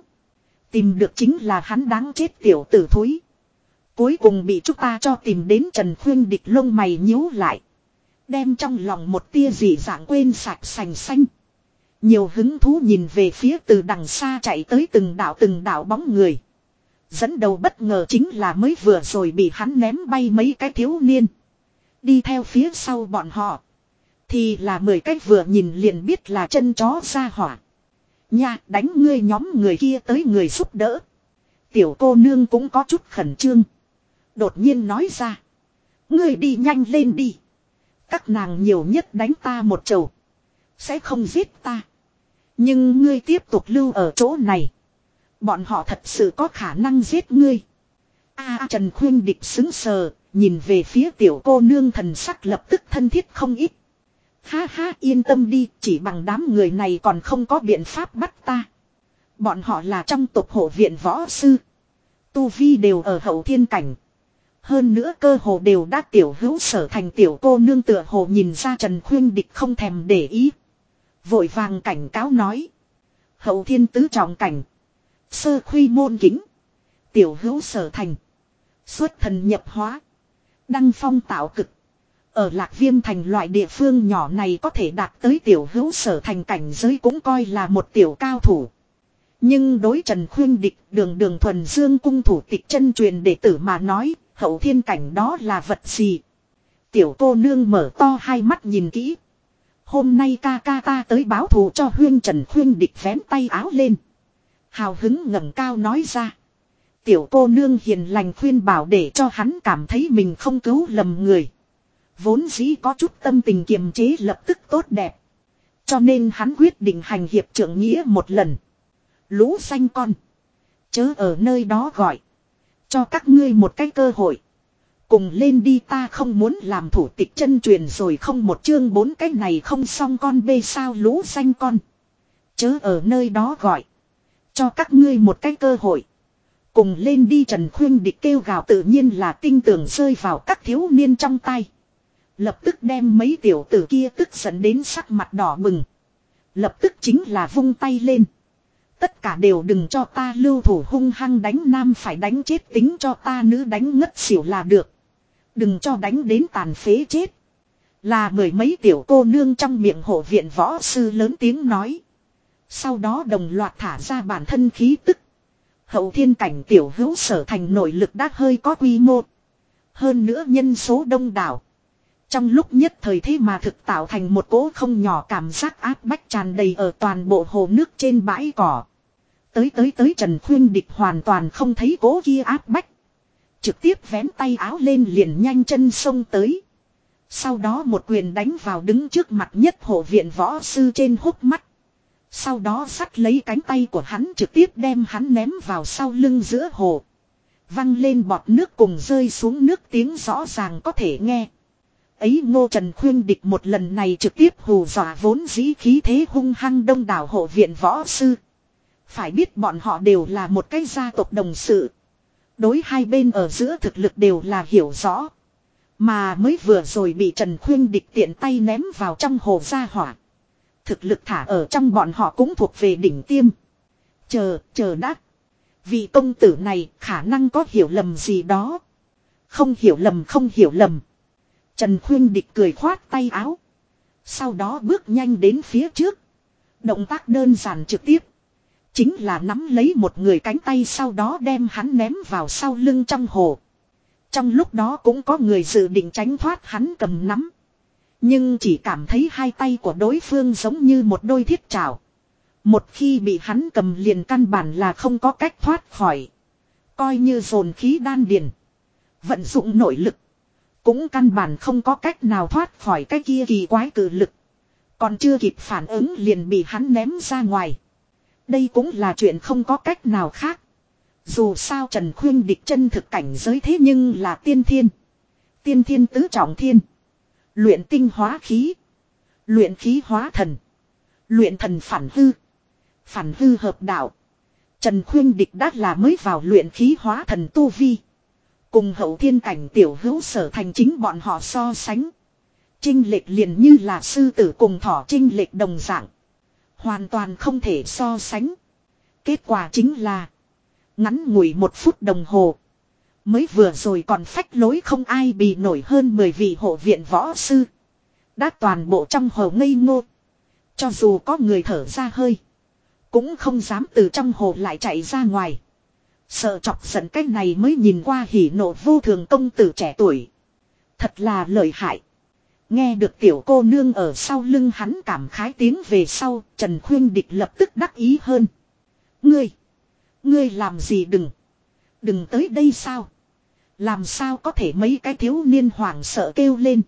Tìm được chính là hắn đáng chết tiểu tử thúi. Cuối cùng bị chúng ta cho tìm đến Trần Khuyên địch lông mày nhíu lại. Đem trong lòng một tia dị dạng quên sạch sành xanh. Nhiều hứng thú nhìn về phía từ đằng xa chạy tới từng đảo từng đảo bóng người. Dẫn đầu bất ngờ chính là mới vừa rồi bị hắn ném bay mấy cái thiếu niên. Đi theo phía sau bọn họ. Thì là mười cái vừa nhìn liền biết là chân chó ra hỏa. Nha, đánh ngươi nhóm người kia tới người giúp đỡ. Tiểu cô nương cũng có chút khẩn trương. Đột nhiên nói ra. Ngươi đi nhanh lên đi. Các nàng nhiều nhất đánh ta một chầu. Sẽ không giết ta. Nhưng ngươi tiếp tục lưu ở chỗ này. Bọn họ thật sự có khả năng giết ngươi. A à, Trần Khuyên Địch xứng sờ, nhìn về phía tiểu cô nương thần sắc lập tức thân thiết không ít. Ha ha yên tâm đi, chỉ bằng đám người này còn không có biện pháp bắt ta. Bọn họ là trong tộc hộ viện võ sư. Tu Vi đều ở hậu thiên cảnh. Hơn nữa cơ hồ đều đã tiểu hữu sở thành tiểu cô nương tựa hồ nhìn ra Trần Khuyên Địch không thèm để ý. Vội vàng cảnh cáo nói. Hậu thiên tứ trọng cảnh. Sơ khuy môn kính. Tiểu hữu sở thành. Xuất thần nhập hóa. Đăng phong tạo cực. Ở lạc viêm thành loại địa phương nhỏ này có thể đạt tới tiểu hữu sở thành cảnh giới cũng coi là một tiểu cao thủ. Nhưng đối Trần Khuyên Địch, đường đường thuần dương cung thủ tịch chân truyền đệ tử mà nói, hậu thiên cảnh đó là vật gì. Tiểu cô nương mở to hai mắt nhìn kỹ. Hôm nay ca ca ta tới báo thù cho huyên Trần Huyên Địch vén tay áo lên. Hào hứng ngẩng cao nói ra. Tiểu cô nương hiền lành khuyên bảo để cho hắn cảm thấy mình không cứu lầm người. Vốn dĩ có chút tâm tình kiềm chế lập tức tốt đẹp. Cho nên hắn quyết định hành hiệp trưởng nghĩa một lần. Lũ xanh con. Chớ ở nơi đó gọi. Cho các ngươi một cái cơ hội. Cùng lên đi ta không muốn làm thủ tịch chân truyền rồi không một chương bốn cái này không xong con bê sao lũ xanh con. Chớ ở nơi đó gọi. Cho các ngươi một cái cơ hội. Cùng lên đi Trần Khuyên địch kêu gào tự nhiên là tinh tưởng rơi vào các thiếu niên trong tay. Lập tức đem mấy tiểu tử kia tức giận đến sắc mặt đỏ bừng. Lập tức chính là vung tay lên. Tất cả đều đừng cho ta lưu thủ hung hăng đánh nam phải đánh chết tính cho ta nữ đánh ngất xỉu là được. Đừng cho đánh đến tàn phế chết. Là mười mấy tiểu cô nương trong miệng hộ viện võ sư lớn tiếng nói. Sau đó đồng loạt thả ra bản thân khí tức. Hậu thiên cảnh tiểu hữu sở thành nội lực đã hơi có quy mô. Hơn nữa nhân số đông đảo. Trong lúc nhất thời thế mà thực tạo thành một cỗ không nhỏ cảm giác áp bách tràn đầy ở toàn bộ hồ nước trên bãi cỏ. Tới tới tới Trần Khuyên Địch hoàn toàn không thấy cỗ kia áp bách. Trực tiếp vén tay áo lên liền nhanh chân xông tới. Sau đó một quyền đánh vào đứng trước mặt nhất hộ viện võ sư trên hốc mắt. Sau đó sắt lấy cánh tay của hắn trực tiếp đem hắn ném vào sau lưng giữa hồ. Văng lên bọt nước cùng rơi xuống nước tiếng rõ ràng có thể nghe. Ấy ngô trần khuyên địch một lần này trực tiếp hù dọa vốn dĩ khí thế hung hăng đông đảo hộ viện võ sư. Phải biết bọn họ đều là một cái gia tộc đồng sự. Đối hai bên ở giữa thực lực đều là hiểu rõ. Mà mới vừa rồi bị Trần Khuyên địch tiện tay ném vào trong hồ gia hỏa. Thực lực thả ở trong bọn họ cũng thuộc về đỉnh tiêm. Chờ, chờ đắc. Vị công tử này khả năng có hiểu lầm gì đó. Không hiểu lầm không hiểu lầm. Trần Khuyên địch cười khoát tay áo. Sau đó bước nhanh đến phía trước. Động tác đơn giản trực tiếp. Chính là nắm lấy một người cánh tay sau đó đem hắn ném vào sau lưng trong hồ. Trong lúc đó cũng có người dự định tránh thoát hắn cầm nắm. Nhưng chỉ cảm thấy hai tay của đối phương giống như một đôi thiết trảo. Một khi bị hắn cầm liền căn bản là không có cách thoát khỏi. Coi như dồn khí đan điền. Vận dụng nội lực. Cũng căn bản không có cách nào thoát khỏi cái kia kỳ quái cử lực. Còn chưa kịp phản ứng liền bị hắn ném ra ngoài. Đây cũng là chuyện không có cách nào khác. Dù sao Trần Khuyên địch chân thực cảnh giới thế nhưng là tiên thiên. Tiên thiên tứ trọng thiên. Luyện tinh hóa khí. Luyện khí hóa thần. Luyện thần phản hư. Phản hư hợp đạo. Trần Khuyên Địch đã là mới vào luyện khí hóa thần tu vi. Cùng hậu thiên cảnh tiểu hữu sở thành chính bọn họ so sánh. Trinh lệch liền như là sư tử cùng thỏ trinh lệch đồng dạng. Hoàn toàn không thể so sánh. Kết quả chính là. Ngắn ngủi một phút đồng hồ. Mới vừa rồi còn phách lối không ai bị nổi hơn 10 vị hộ viện võ sư. Đã toàn bộ trong hồ ngây ngô. Cho dù có người thở ra hơi. Cũng không dám từ trong hồ lại chạy ra ngoài. Sợ chọc giận cái này mới nhìn qua hỉ nộ vô thường công tử trẻ tuổi. Thật là lợi hại. Nghe được tiểu cô nương ở sau lưng hắn cảm khái tiếng về sau, Trần Khuyên Địch lập tức đắc ý hơn. Ngươi! Ngươi làm gì đừng! Đừng tới đây sao! Làm sao có thể mấy cái thiếu niên hoảng sợ kêu lên.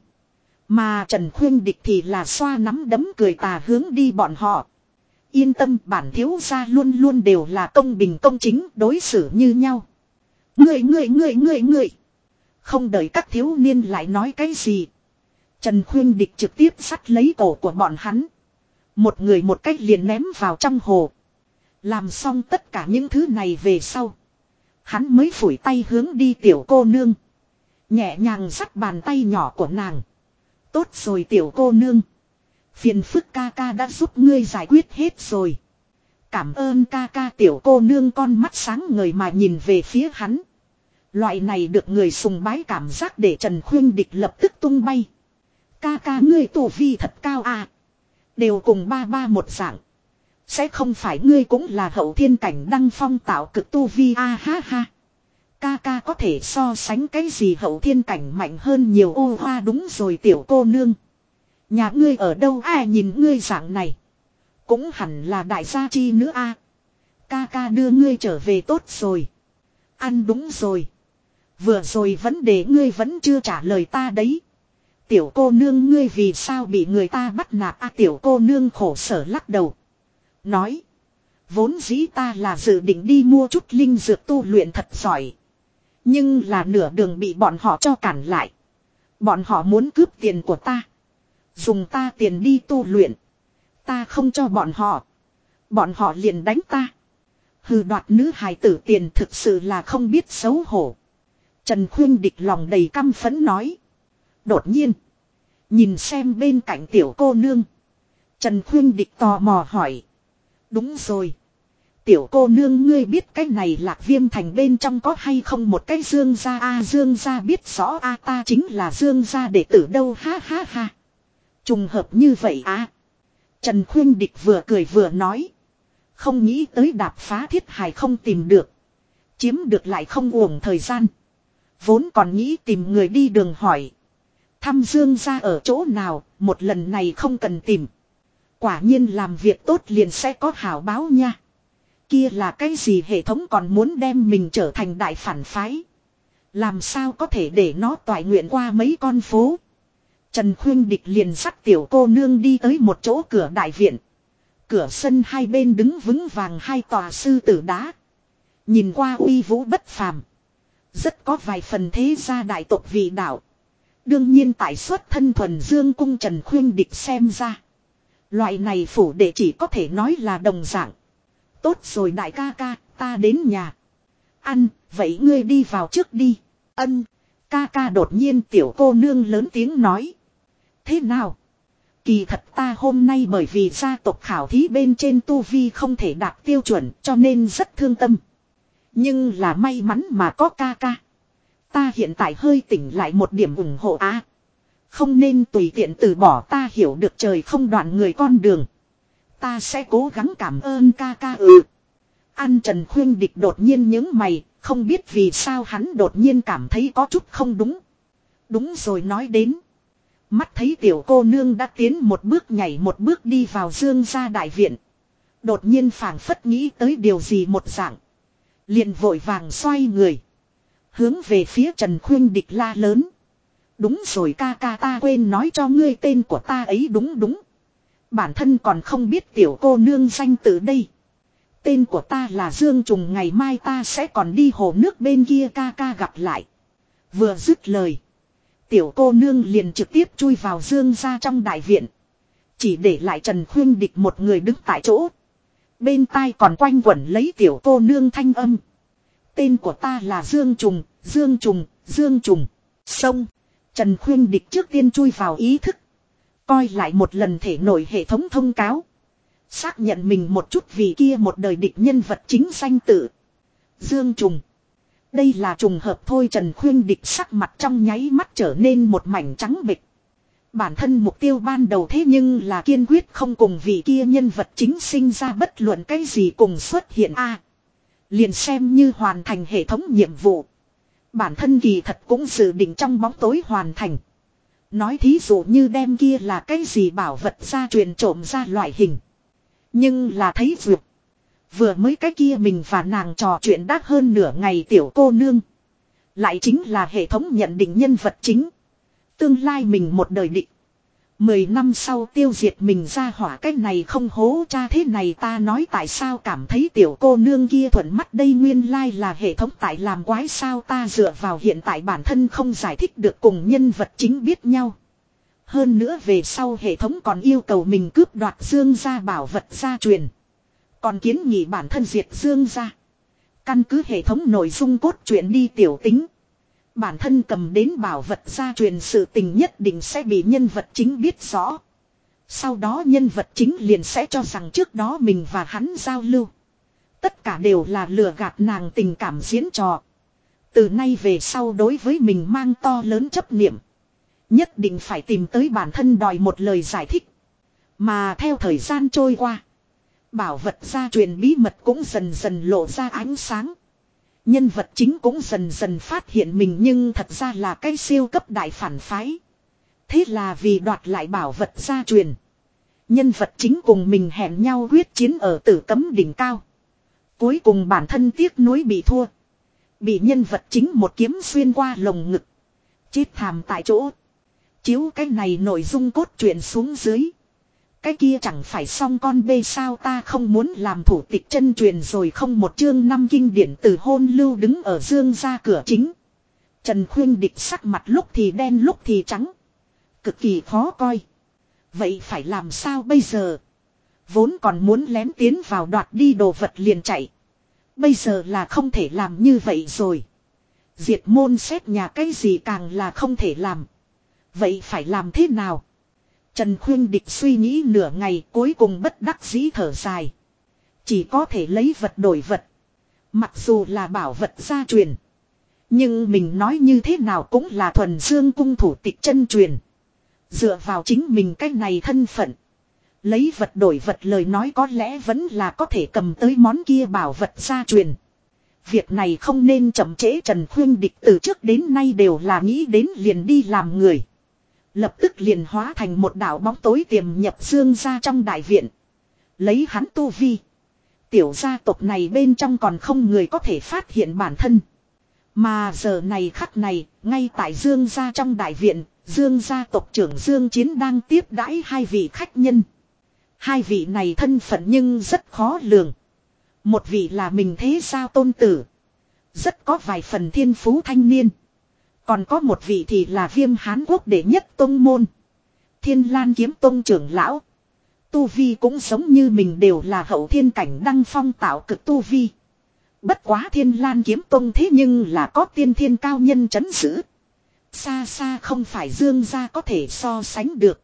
Mà Trần Khuyên Địch thì là xoa nắm đấm cười tà hướng đi bọn họ. Yên tâm bản thiếu gia luôn luôn đều là công bình công chính đối xử như nhau. Người người người người người. Không đợi các thiếu niên lại nói cái gì. Trần Khuyên Địch trực tiếp sắt lấy cổ của bọn hắn. Một người một cách liền ném vào trong hồ. Làm xong tất cả những thứ này về sau. Hắn mới phủi tay hướng đi tiểu cô nương. Nhẹ nhàng sắt bàn tay nhỏ của nàng. Tốt rồi tiểu cô nương. Phiền phức ca ca đã giúp ngươi giải quyết hết rồi. Cảm ơn ca ca tiểu cô nương con mắt sáng ngời mà nhìn về phía hắn. Loại này được người sùng bái cảm giác để Trần Khuyên Địch lập tức tung bay. Ca ca ngươi tu vi thật cao à. Đều cùng ba ba một dạng. Sẽ không phải ngươi cũng là hậu thiên cảnh đăng phong tạo cực tu vi a à, ha ha. Ca ca có thể so sánh cái gì hậu thiên cảnh mạnh hơn nhiều ô hoa đúng rồi tiểu cô nương. Nhà ngươi ở đâu ai nhìn ngươi dạng này. Cũng hẳn là đại gia chi nữa a. Ca ca đưa ngươi trở về tốt rồi. Ăn đúng rồi. Vừa rồi vấn đề ngươi vẫn chưa trả lời ta đấy. Tiểu cô nương ngươi vì sao bị người ta bắt nạt a, tiểu cô nương khổ sở lắc đầu. Nói. Vốn dĩ ta là dự định đi mua chút linh dược tu luyện thật giỏi. Nhưng là nửa đường bị bọn họ cho cản lại. Bọn họ muốn cướp tiền của ta. Dùng ta tiền đi tu luyện. Ta không cho bọn họ. Bọn họ liền đánh ta. Hừ, đoạt nữ hài tử tiền thực sự là không biết xấu hổ. Trần Khuyên địch lòng đầy căm phẫn nói. Đột nhiên. Nhìn xem bên cạnh tiểu cô nương. Trần Khuyên địch tò mò hỏi. Đúng rồi. Tiểu cô nương ngươi biết cái này lạc viêm thành bên trong có hay không một cái dương gia a, dương gia biết rõ a, ta chính là dương gia đệ tử đâu ha ha ha. Trùng hợp như vậy à. Trần Khuyên Địch vừa cười vừa nói. Không nghĩ tới đạp phá thiết hài không tìm được. Chiếm được lại không uổng thời gian. Vốn còn nghĩ tìm người đi đường hỏi. Thăm Dương ra ở chỗ nào, một lần này không cần tìm. Quả nhiên làm việc tốt liền sẽ có hảo báo nha. Kia là cái gì hệ thống còn muốn đem mình trở thành đại phản phái. Làm sao có thể để nó toại nguyện qua mấy con phố. Trần Khuyên Địch liền dắt tiểu cô nương đi tới một chỗ cửa đại viện. Cửa sân hai bên đứng vững vàng hai tòa sư tử đá. Nhìn qua uy vũ bất phàm. Rất có vài phần thế gia đại tộc vị đạo. Đương nhiên tại xuất thân thuần dương cung Trần Khuyên Địch xem ra. Loại này phủ đệ chỉ có thể nói là đồng dạng. Tốt rồi đại ca ca, ta đến nhà. Ăn, vậy ngươi đi vào trước đi. Ân, ca ca đột nhiên tiểu cô nương lớn tiếng nói. Thế nào? Kỳ thật ta hôm nay bởi vì gia tộc khảo thí bên trên tu vi không thể đạt tiêu chuẩn cho nên rất thương tâm. Nhưng là may mắn mà có ca ca. Ta hiện tại hơi tỉnh lại một điểm ủng hộ á. không nên tùy tiện từ bỏ ta hiểu được trời không đoạn người con đường. Ta sẽ cố gắng cảm ơn ca ca ừ. An Trần Khuyên Địch đột nhiên những mày, không biết vì sao hắn đột nhiên cảm thấy có chút không đúng. Đúng rồi nói đến. Mắt thấy tiểu cô nương đã tiến một bước nhảy một bước đi vào dương gia đại viện. Đột nhiên phảng phất nghĩ tới điều gì một dạng. liền vội vàng xoay người. Hướng về phía Trần Khuyên địch la lớn. Đúng rồi ca ca ta quên nói cho ngươi tên của ta ấy đúng đúng. Bản thân còn không biết tiểu cô nương danh từ đây. Tên của ta là Dương Trùng, ngày mai ta sẽ còn đi hồ nước bên kia ca ca gặp lại. Vừa dứt lời. Tiểu cô nương liền trực tiếp chui vào Dương ra trong đại viện. Chỉ để lại Trần Khuyên Địch một người đứng tại chỗ. Bên tai còn quanh quẩn lấy tiểu cô nương thanh âm. Tên của ta là Dương Trùng, Dương Trùng, Dương Trùng. Sông. Trần Khuyên Địch trước tiên chui vào ý thức. Coi lại một lần thể nổi hệ thống thông cáo. Xác nhận mình một chút vì kia một đời địch nhân vật chính danh tự. Dương Trùng. Đây là trùng hợp thôi Trần Khuyên địch sắc mặt trong nháy mắt trở nên một mảnh trắng bịch. Bản thân mục tiêu ban đầu thế nhưng là kiên quyết không cùng vị kia nhân vật chính sinh ra bất luận cái gì cùng xuất hiện a Liền xem như hoàn thành hệ thống nhiệm vụ. Bản thân kỳ thật cũng dự định trong bóng tối hoàn thành. Nói thí dụ như đem kia là cái gì bảo vật ra truyền trộm ra loại hình. Nhưng là thấy vượt. Vừa mới cái kia mình và nàng trò chuyện đắt hơn nửa ngày tiểu cô nương. Lại chính là hệ thống nhận định nhân vật chính. Tương lai mình một đời định. Mười năm sau tiêu diệt mình ra hỏa cách này không hố cha thế này ta nói tại sao cảm thấy tiểu cô nương kia thuận mắt đây nguyên lai là hệ thống tại làm quái sao ta dựa vào hiện tại bản thân không giải thích được cùng nhân vật chính biết nhau. Hơn nữa về sau hệ thống còn yêu cầu mình cướp đoạt dương gia bảo vật gia truyền. Còn kiến nghị bản thân diệt dương gia. Căn cứ hệ thống nội dung cốt truyện đi tiểu tính. Bản thân cầm đến bảo vật gia truyền sự tình nhất định sẽ bị nhân vật chính biết rõ. Sau đó nhân vật chính liền sẽ cho rằng trước đó mình và hắn giao lưu. Tất cả đều là lừa gạt nàng tình cảm diễn trò. Từ nay về sau đối với mình mang to lớn chấp niệm. Nhất định phải tìm tới bản thân đòi một lời giải thích. Mà theo thời gian trôi qua. Bảo vật gia truyền bí mật cũng dần dần lộ ra ánh sáng. Nhân vật chính cũng dần dần phát hiện mình nhưng thật ra là cái siêu cấp đại phản phái. Thế là vì đoạt lại bảo vật gia truyền. Nhân vật chính cùng mình hẹn nhau quyết chiến ở tử cấm đỉnh cao. Cuối cùng bản thân tiếc nuối bị thua. Bị nhân vật chính một kiếm xuyên qua lồng ngực. Chết thàm tại chỗ. Chiếu cái này nội dung cốt truyện xuống dưới. Cái kia chẳng phải xong con bê sao ta không muốn làm thủ tịch chân truyền rồi không một chương năm kinh điển từ hôn lưu đứng ở dương ra cửa chính. Trần Khuyên địch sắc mặt lúc thì đen lúc thì trắng. Cực kỳ khó coi. Vậy phải làm sao bây giờ? Vốn còn muốn lén tiến vào đoạt đi đồ vật liền chạy. Bây giờ là không thể làm như vậy rồi. Diệt môn xét nhà cái gì càng là không thể làm. Vậy phải làm thế nào? Trần Khuyên Địch suy nghĩ nửa ngày, cuối cùng bất đắc dĩ thở dài. Chỉ có thể lấy vật đổi vật. Mặc dù là bảo vật gia truyền. Nhưng mình nói như thế nào cũng là thuần dương cung thủ tịch chân truyền. Dựa vào chính mình cái này thân phận. Lấy vật đổi vật lời nói có lẽ vẫn là có thể cầm tới món kia bảo vật gia truyền. Việc này không nên chậm trễ Trần Khuyên Địch từ trước đến nay đều là nghĩ đến liền đi làm người. Lập tức liền hóa thành một đảo bóng tối tiềm nhập dương ra trong đại viện. Lấy hắn tu vi. Tiểu gia tộc này bên trong còn không người có thể phát hiện bản thân. Mà giờ này khắc này, ngay tại Dương gia trong đại viện, Dương gia tộc trưởng Dương Chiến đang tiếp đãi hai vị khách nhân. Hai vị này thân phận nhưng rất khó lường. Một vị là mình thế sao tôn tử. Rất có vài phần thiên phú thanh niên. Còn có một vị thì là viêm hán quốc đệ nhất tông môn. Thiên lan kiếm tông trưởng lão. Tu vi cũng giống như mình đều là hậu thiên cảnh đăng phong tạo cực tu vi. Bất quá thiên lan kiếm tông thế nhưng là có tiên thiên cao nhân chấn giữ. Xa xa không phải dương gia có thể so sánh được.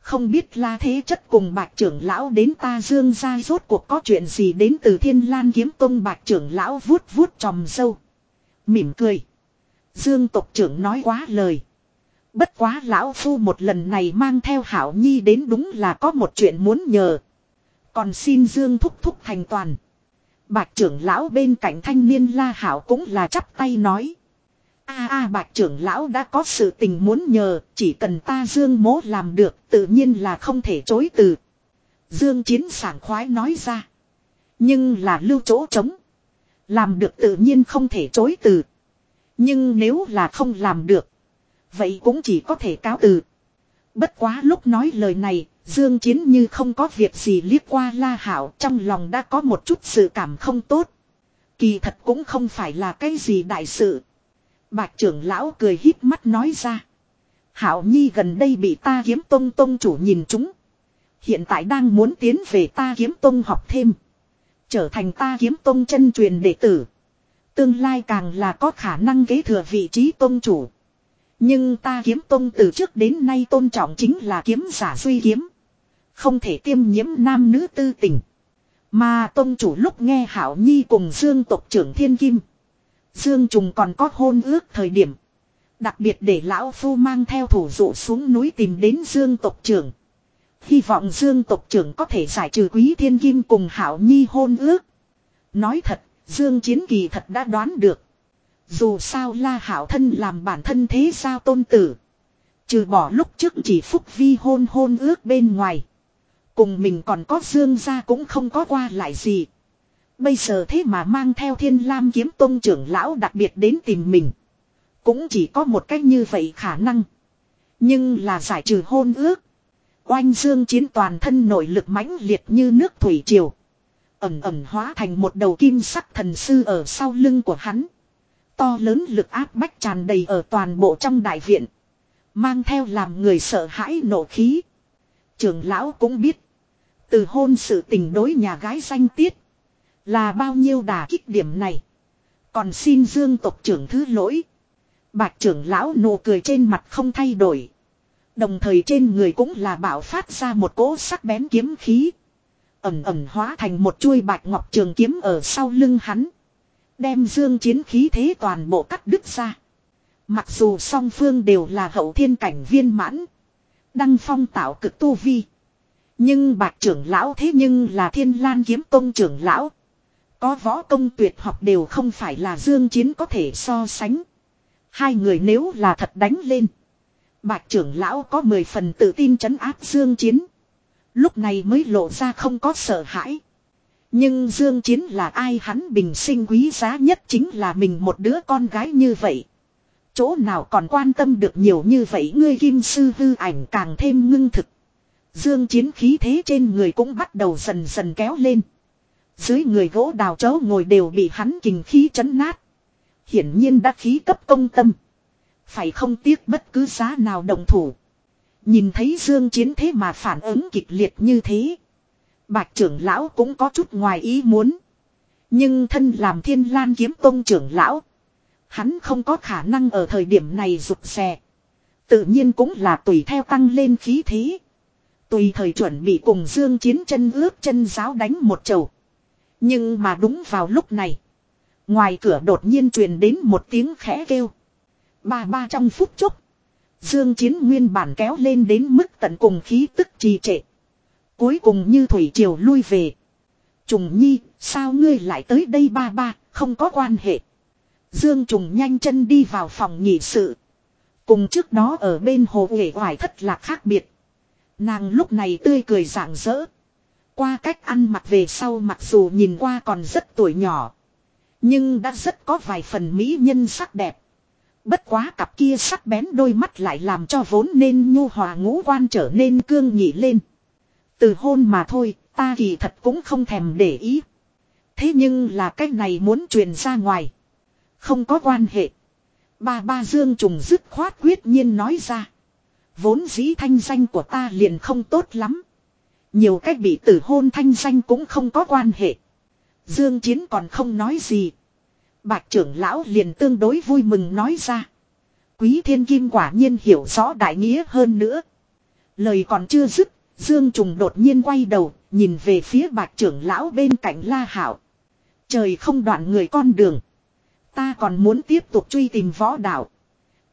Không biết la thế chất cùng bạc trưởng lão đến ta dương gia rốt cuộc có chuyện gì đến từ thiên lan kiếm tông bạc trưởng lão vuốt vuốt tròm sâu Mỉm cười. Dương tộc trưởng nói quá lời. Bất quá lão phu một lần này mang theo hảo nhi đến đúng là có một chuyện muốn nhờ. Còn xin Dương thúc thúc thành toàn. Bạch trưởng lão bên cạnh thanh niên la hảo cũng là chắp tay nói. a a bạch trưởng lão đã có sự tình muốn nhờ, chỉ cần ta Dương mố làm được, tự nhiên là không thể chối từ. Dương chiến sảng khoái nói ra. Nhưng là lưu chỗ trống. Làm được tự nhiên không thể chối từ. Nhưng nếu là không làm được. Vậy cũng chỉ có thể cáo từ. Bất quá lúc nói lời này, Dương Chiến như không có việc gì liếc qua La Hảo trong lòng đã có một chút sự cảm không tốt. Kỳ thật cũng không phải là cái gì đại sự. Bạch trưởng lão cười híp mắt nói ra. Hảo Nhi gần đây bị ta kiếm tông tông chủ nhìn chúng. Hiện tại đang muốn tiến về ta kiếm tông học thêm. Trở thành ta kiếm tông chân truyền đệ tử. Tương lai càng là có khả năng kế thừa vị trí tôn chủ. Nhưng ta kiếm tôn từ trước đến nay tôn trọng chính là kiếm giả suy kiếm. Không thể tiêm nhiễm nam nữ tư tình. Mà tôn chủ lúc nghe Hảo Nhi cùng Dương tộc trưởng Thiên Kim. Dương Trùng còn có hôn ước thời điểm. Đặc biệt để lão phu mang theo thủ dụ xuống núi tìm đến Dương tộc trưởng. Hy vọng Dương tộc trưởng có thể giải trừ quý thiên kim cùng Hảo Nhi hôn ước. Nói thật, Dương Chiến Kỳ thật đã đoán được. Dù sao La Hảo thân làm bản thân thế sao tôn tử. Trừ bỏ lúc trước chỉ phúc vi hôn hôn ước bên ngoài. Cùng mình còn có Dương gia cũng không có qua lại gì. Bây giờ thế mà mang theo thiên lam kiếm tôn trưởng lão đặc biệt đến tìm mình. Cũng chỉ có một cách như vậy khả năng. Nhưng là giải trừ hôn ước. Oanh dương chiến toàn thân nội lực mãnh liệt như nước thủy triều. Ẩm ẩm hóa thành một đầu kim sắc thần sư ở sau lưng của hắn. To lớn lực áp bách tràn đầy ở toàn bộ trong đại viện. Mang theo làm người sợ hãi nổ khí. Trưởng lão cũng biết. Từ hôn sự tình đối nhà gái danh tiết. Là bao nhiêu đà kích điểm này. Còn xin dương tộc trưởng thứ lỗi. Bạch trưởng lão nụ cười trên mặt không thay đổi. Đồng thời trên người cũng là bảo phát ra một cỗ sắc bén kiếm khí. Ẩm ẩm hóa thành một chuôi bạch ngọc trường kiếm ở sau lưng hắn. Đem dương chiến khí thế toàn bộ cắt đứt ra. Mặc dù song phương đều là hậu thiên cảnh viên mãn. Đăng phong tạo cực tu vi. Nhưng bạc trưởng lão thế nhưng là thiên lan kiếm tông trưởng lão. Có võ công tuyệt học đều không phải là dương chiến có thể so sánh. Hai người nếu là thật đánh lên. Bạc trưởng lão có 10 phần tự tin chấn áp dương chiến. Lúc này mới lộ ra không có sợ hãi. Nhưng Dương Chiến là ai hắn bình sinh quý giá nhất chính là mình một đứa con gái như vậy. Chỗ nào còn quan tâm được nhiều như vậy ngươi kim sư hư ảnh càng thêm ngưng thực. Dương Chiến khí thế trên người cũng bắt đầu dần dần kéo lên. Dưới người gỗ đào chấu ngồi đều bị hắn kình khí chấn nát. Hiển nhiên đã khí cấp công tâm. Phải không tiếc bất cứ giá nào đồng thủ. Nhìn thấy Dương Chiến thế mà phản ứng kịch liệt như thế. Bạch trưởng lão cũng có chút ngoài ý muốn. Nhưng thân làm thiên lan kiếm tông trưởng lão. Hắn không có khả năng ở thời điểm này rụt rè. Tự nhiên cũng là tùy theo tăng lên khí thế. Tùy thời chuẩn bị cùng dương chiến chân ướp chân giáo đánh một chầu. Nhưng mà đúng vào lúc này. Ngoài cửa đột nhiên truyền đến một tiếng khẽ kêu. Ba ba trong phút chốc. Dương chiến nguyên bản kéo lên đến mức tận cùng khí tức trì trệ. Cuối cùng như thủy triều lui về. Trùng nhi, sao ngươi lại tới đây ba ba, không có quan hệ. Dương Trùng nhanh chân đi vào phòng nhị sự. Cùng trước đó ở bên hồ nghệ hoài thất lạc khác biệt. Nàng lúc này tươi cười rạng rỡ. Qua cách ăn mặc về sau mặc dù nhìn qua còn rất tuổi nhỏ. Nhưng đã rất có vài phần mỹ nhân sắc đẹp. Bất quá cặp kia sắc bén đôi mắt lại làm cho vốn nên nhu hòa ngũ quan trở nên cương nhị lên. Từ hôn mà thôi, ta kỳ thật cũng không thèm để ý. Thế nhưng là cái này muốn truyền ra ngoài. Không có quan hệ. Ba ba Dương Trùng dứt khoát quyết nhiên nói ra. Vốn dĩ thanh danh của ta liền không tốt lắm. Nhiều cách bị tử hôn thanh danh cũng không có quan hệ. Dương Chiến còn không nói gì. Bạch trưởng lão liền tương đối vui mừng nói ra. Quý thiên kim quả nhiên hiểu rõ đại nghĩa hơn nữa. Lời còn chưa dứt, Dương Trùng đột nhiên quay đầu, nhìn về phía bạch trưởng lão bên cạnh La Hảo. Trời không đoạn người con đường. Ta còn muốn tiếp tục truy tìm võ đạo.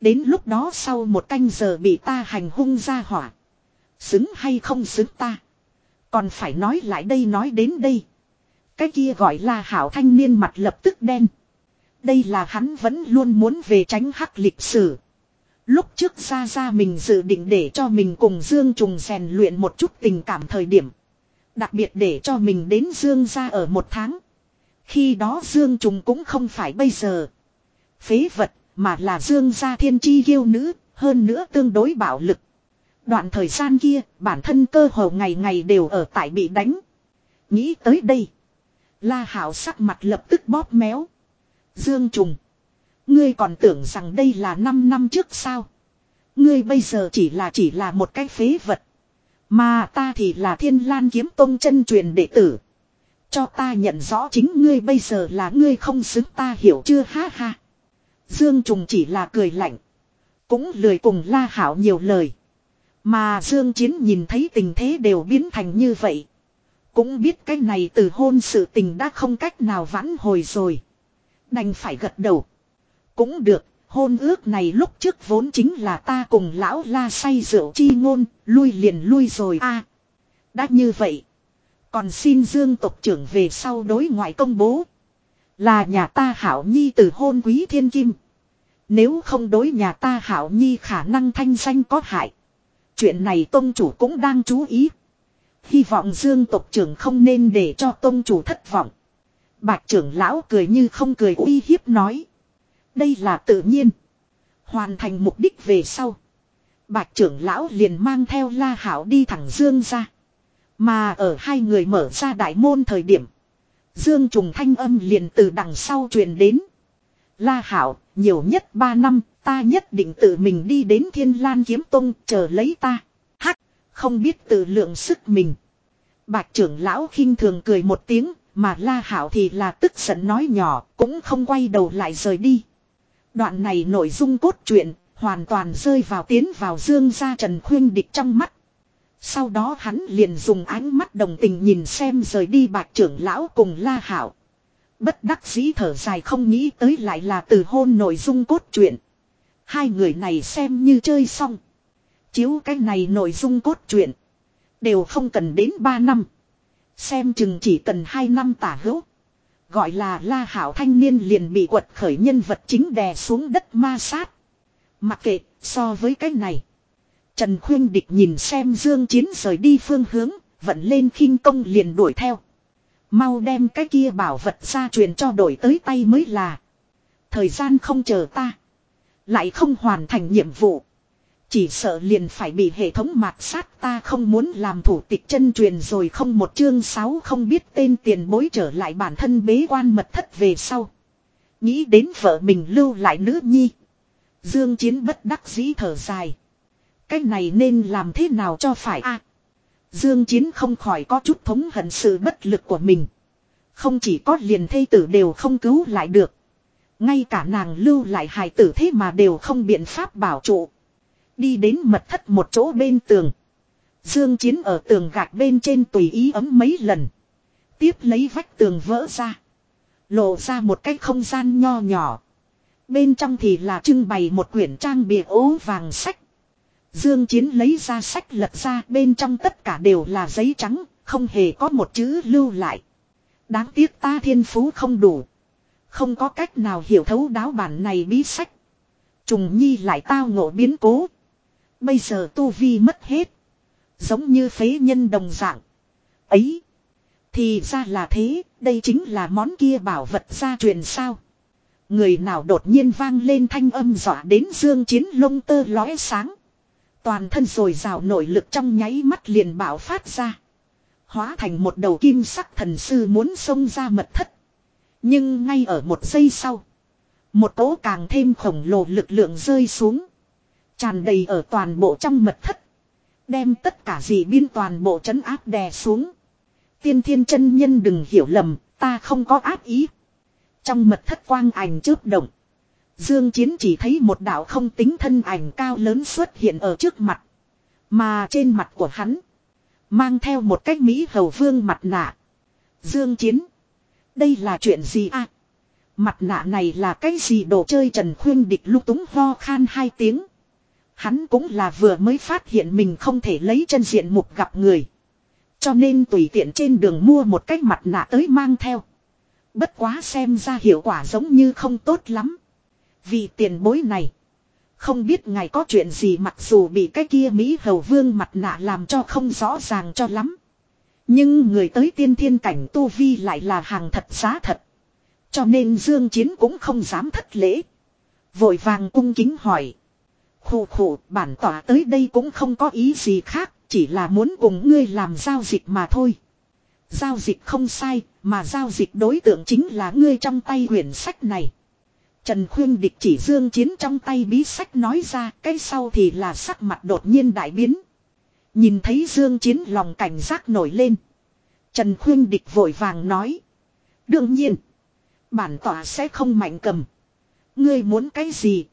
Đến lúc đó sau một canh giờ bị ta hành hung ra hỏa. Xứng hay không xứng ta. Còn phải nói lại đây nói đến đây. Cái kia gọi là hảo thanh niên mặt lập tức đen. Đây là hắn vẫn luôn muốn về tránh hắc lịch sử. Lúc trước ra ra mình dự định để cho mình cùng Dương Trùng rèn luyện một chút tình cảm thời điểm. Đặc biệt để cho mình đến Dương ra ở một tháng. Khi đó Dương Trùng cũng không phải bây giờ. Phế vật mà là Dương gia thiên chi yêu nữ, hơn nữa tương đối bạo lực. Đoạn thời gian kia, bản thân cơ hồ ngày ngày đều ở tại bị đánh. Nghĩ tới đây. La Hảo sắc mặt lập tức bóp méo. Dương Trùng. Ngươi còn tưởng rằng đây là 5 năm trước sao? Ngươi bây giờ chỉ là chỉ là một cái phế vật. Mà ta thì là thiên lan kiếm tông chân truyền đệ tử. Cho ta nhận rõ chính ngươi bây giờ là ngươi không xứng ta hiểu chưa ha ha. Dương Trùng chỉ là cười lạnh. Cũng lười cùng La Hảo nhiều lời. Mà Dương Chiến nhìn thấy tình thế đều biến thành như vậy. Cũng biết cái này từ hôn sự tình đã không cách nào vãn hồi rồi. Đành phải gật đầu. Cũng được, hôn ước này lúc trước vốn chính là ta cùng lão la say rượu chi ngôn, lui liền lui rồi a. đã như vậy. Còn xin Dương tộc trưởng về sau đối ngoại công bố. Là nhà ta hảo nhi từ hôn quý thiên kim. Nếu không đối nhà ta hảo nhi khả năng thanh danh có hại. Chuyện này tôn chủ cũng đang chú ý. Hy vọng Dương tộc trưởng không nên để cho tôn chủ thất vọng. Bạch trưởng lão cười như không cười uy hiếp nói. Đây là tự nhiên. Hoàn thành mục đích về sau. Bạch trưởng lão liền mang theo la hảo đi thẳng Dương ra. Mà ở hai người mở ra đại môn thời điểm. Dương trùng thanh âm liền từ đằng sau truyền đến. La hảo, nhiều nhất ba năm, ta nhất định tự mình đi đến thiên lan kiếm tông chờ lấy ta. Hắc, không biết tự lượng sức mình. Bạch trưởng lão khinh thường cười một tiếng, mà la hảo thì là tức giận nói nhỏ, cũng không quay đầu lại rời đi. Đoạn này nội dung cốt truyện, hoàn toàn rơi vào tiến vào dương gia trần khuyên địch trong mắt. Sau đó hắn liền dùng ánh mắt đồng tình nhìn xem rời đi bạc trưởng lão cùng la hảo. Bất đắc dĩ thở dài không nghĩ tới lại là từ hôn nội dung cốt truyện. Hai người này xem như chơi xong. Chiếu cái này nội dung cốt truyện. Đều không cần đến ba năm. Xem chừng chỉ cần hai năm tả hữu. Gọi là la hảo thanh niên liền bị quật khởi nhân vật chính đè xuống đất ma sát. Mặc kệ, so với cái này. Trần Khuyên Địch nhìn xem Dương Chiến rời đi phương hướng, vận lên khinh công liền đuổi theo. Mau đem cái kia bảo vật ra truyền cho đổi tới tay mới là. Thời gian không chờ ta. Lại không hoàn thành nhiệm vụ. Chỉ sợ liền phải bị hệ thống mạt sát, ta không muốn làm thủ tịch chân truyền rồi không một chương sáu không biết tên tiền bối trở lại bản thân bế quan mật thất về sau. Nghĩ đến vợ mình lưu lại nữ nhi. Dương Chiến bất đắc dĩ thở dài. Cái này nên làm thế nào cho phải a? Dương Chiến không khỏi có chút thống hận sự bất lực của mình. Không chỉ có liền thây tử đều không cứu lại được. Ngay cả nàng lưu lại hài tử thế mà đều không biện pháp bảo trụ. Đi đến mật thất một chỗ bên tường. Dương Chiến ở tường gạch bên trên tùy ý ấm mấy lần. Tiếp lấy vách tường vỡ ra. Lộ ra một cái không gian nho nhỏ. Bên trong thì là trưng bày một quyển trang bìa ố vàng sách. Dương Chiến lấy ra sách lật ra bên trong tất cả đều là giấy trắng, không hề có một chữ lưu lại. Đáng tiếc ta thiên phú không đủ. Không có cách nào hiểu thấu đáo bản này bí sách. Trùng Nhi lại tao ngộ biến cố. Bây giờ tu vi mất hết. Giống như phế nhân đồng dạng. Ấy. Thì ra là thế, đây chính là món kia bảo vật gia truyền sao. Người nào đột nhiên vang lên thanh âm dọa đến dương chiến lông tơ lóe sáng. Toàn thân rồi rào nội lực trong nháy mắt liền bảo phát ra. Hóa thành một đầu kim sắc thần sư muốn xông ra mật thất. Nhưng ngay ở một giây sau. Một cỗ càng thêm khổng lồ lực lượng rơi xuống. Tràn đầy ở toàn bộ trong mật thất. Đem tất cả gì biên toàn bộ trấn áp đè xuống. Tiên thiên chân nhân đừng hiểu lầm, ta không có áp ý. Trong mật thất quang ảnh chớp động. Dương Chiến chỉ thấy một đạo không tính thân ảnh cao lớn xuất hiện ở trước mặt. Mà trên mặt của hắn. Mang theo một cách Mỹ hầu vương mặt nạ. Dương Chiến. Đây là chuyện gì à? Mặt nạ này là cái gì đồ chơi Trần Khuyên địch lúc túng ho khan hai tiếng. Hắn cũng là vừa mới phát hiện mình không thể lấy chân diện mục gặp người. Cho nên tùy tiện trên đường mua một cái mặt nạ tới mang theo. Bất quá xem ra hiệu quả giống như không tốt lắm. Vì tiền bối này. Không biết ngài có chuyện gì mặc dù bị cái kia Mỹ hầu vương mặt nạ làm cho không rõ ràng cho lắm. Nhưng người tới tiên thiên cảnh tu vi lại là hàng thật giá thật. Cho nên Dương Chiến cũng không dám thất lễ. Vội vàng cung kính hỏi. Khủ khủ bản tỏa tới đây cũng không có ý gì khác. Chỉ là muốn cùng ngươi làm giao dịch mà thôi. Giao dịch không sai, mà giao dịch đối tượng chính là ngươi trong tay quyển sách này. Trần Khuyên địch chỉ dương chiến trong tay bí sách nói ra, cái sau thì là sắc mặt đột nhiên đại biến. Nhìn thấy dương chiến lòng cảnh giác nổi lên. Trần Khuyên địch vội vàng nói. Đương nhiên, bản tỏa sẽ không mạnh cầm. Ngươi muốn cái gì?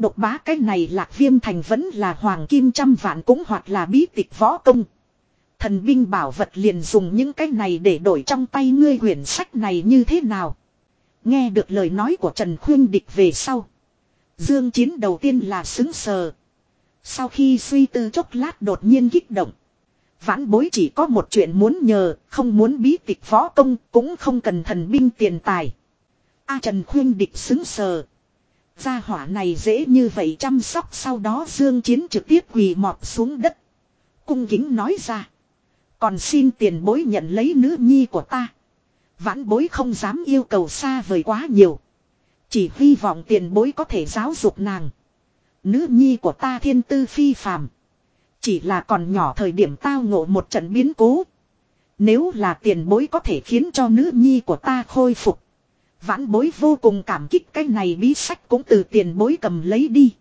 Độc bá cái này lạc viêm thành vẫn là hoàng kim trăm vạn cũng hoặc là bí tịch võ công. Thần binh bảo vật liền dùng những cái này để đổi trong tay ngươi quyển sách này như thế nào. Nghe được lời nói của Trần Khuyên Địch về sau. Dương Chiến đầu tiên là xứng sờ. Sau khi suy tư chốc lát đột nhiên kích động. Vãn bối chỉ có một chuyện muốn nhờ, không muốn bí tịch võ công, cũng không cần thần binh tiền tài. A Trần Khuyên Địch xứng sờ. Gia hỏa này dễ như vậy chăm sóc sau đó Dương Chiến trực tiếp quỳ mọp xuống đất. Cung kính nói ra. Còn xin tiền bối nhận lấy nữ nhi của ta. Vãn bối không dám yêu cầu xa vời quá nhiều. Chỉ hy vọng tiền bối có thể giáo dục nàng. Nữ nhi của ta thiên tư phi phàm. Chỉ là còn nhỏ thời điểm tao ngộ một trận biến cố. Nếu là tiền bối có thể khiến cho nữ nhi của ta khôi phục. Vãn bối vô cùng cảm kích cái này bí sách cũng từ tiền bối cầm lấy đi.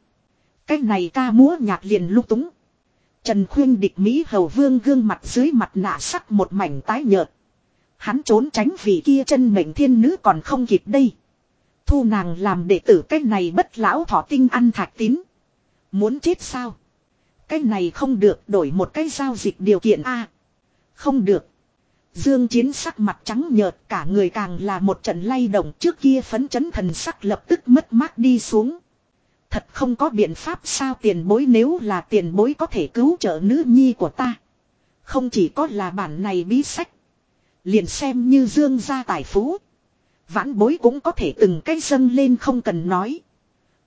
Cái này ca múa nhạc liền lúc túng. Trần khuyên địch Mỹ hầu vương gương mặt dưới mặt nạ sắc một mảnh tái nhợt. Hắn trốn tránh vì kia chân mệnh thiên nữ còn không kịp đây. Thu nàng làm đệ tử cái này bất lão thọ tinh ăn thạch tín. Muốn chết sao? Cái này không được, đổi một cái giao dịch điều kiện A. không được. Dương Chiến sắc mặt trắng nhợt, cả người càng là một trận lay động, trước kia phấn chấn thần sắc lập tức mất mát đi xuống. Thật không có biện pháp sao tiền bối nếu là tiền bối có thể cứu trợ nữ nhi của ta. Không chỉ có là bản này bí sách. Liền xem như dương gia tài phú. Vãn bối cũng có thể từng cái dâng lên không cần nói.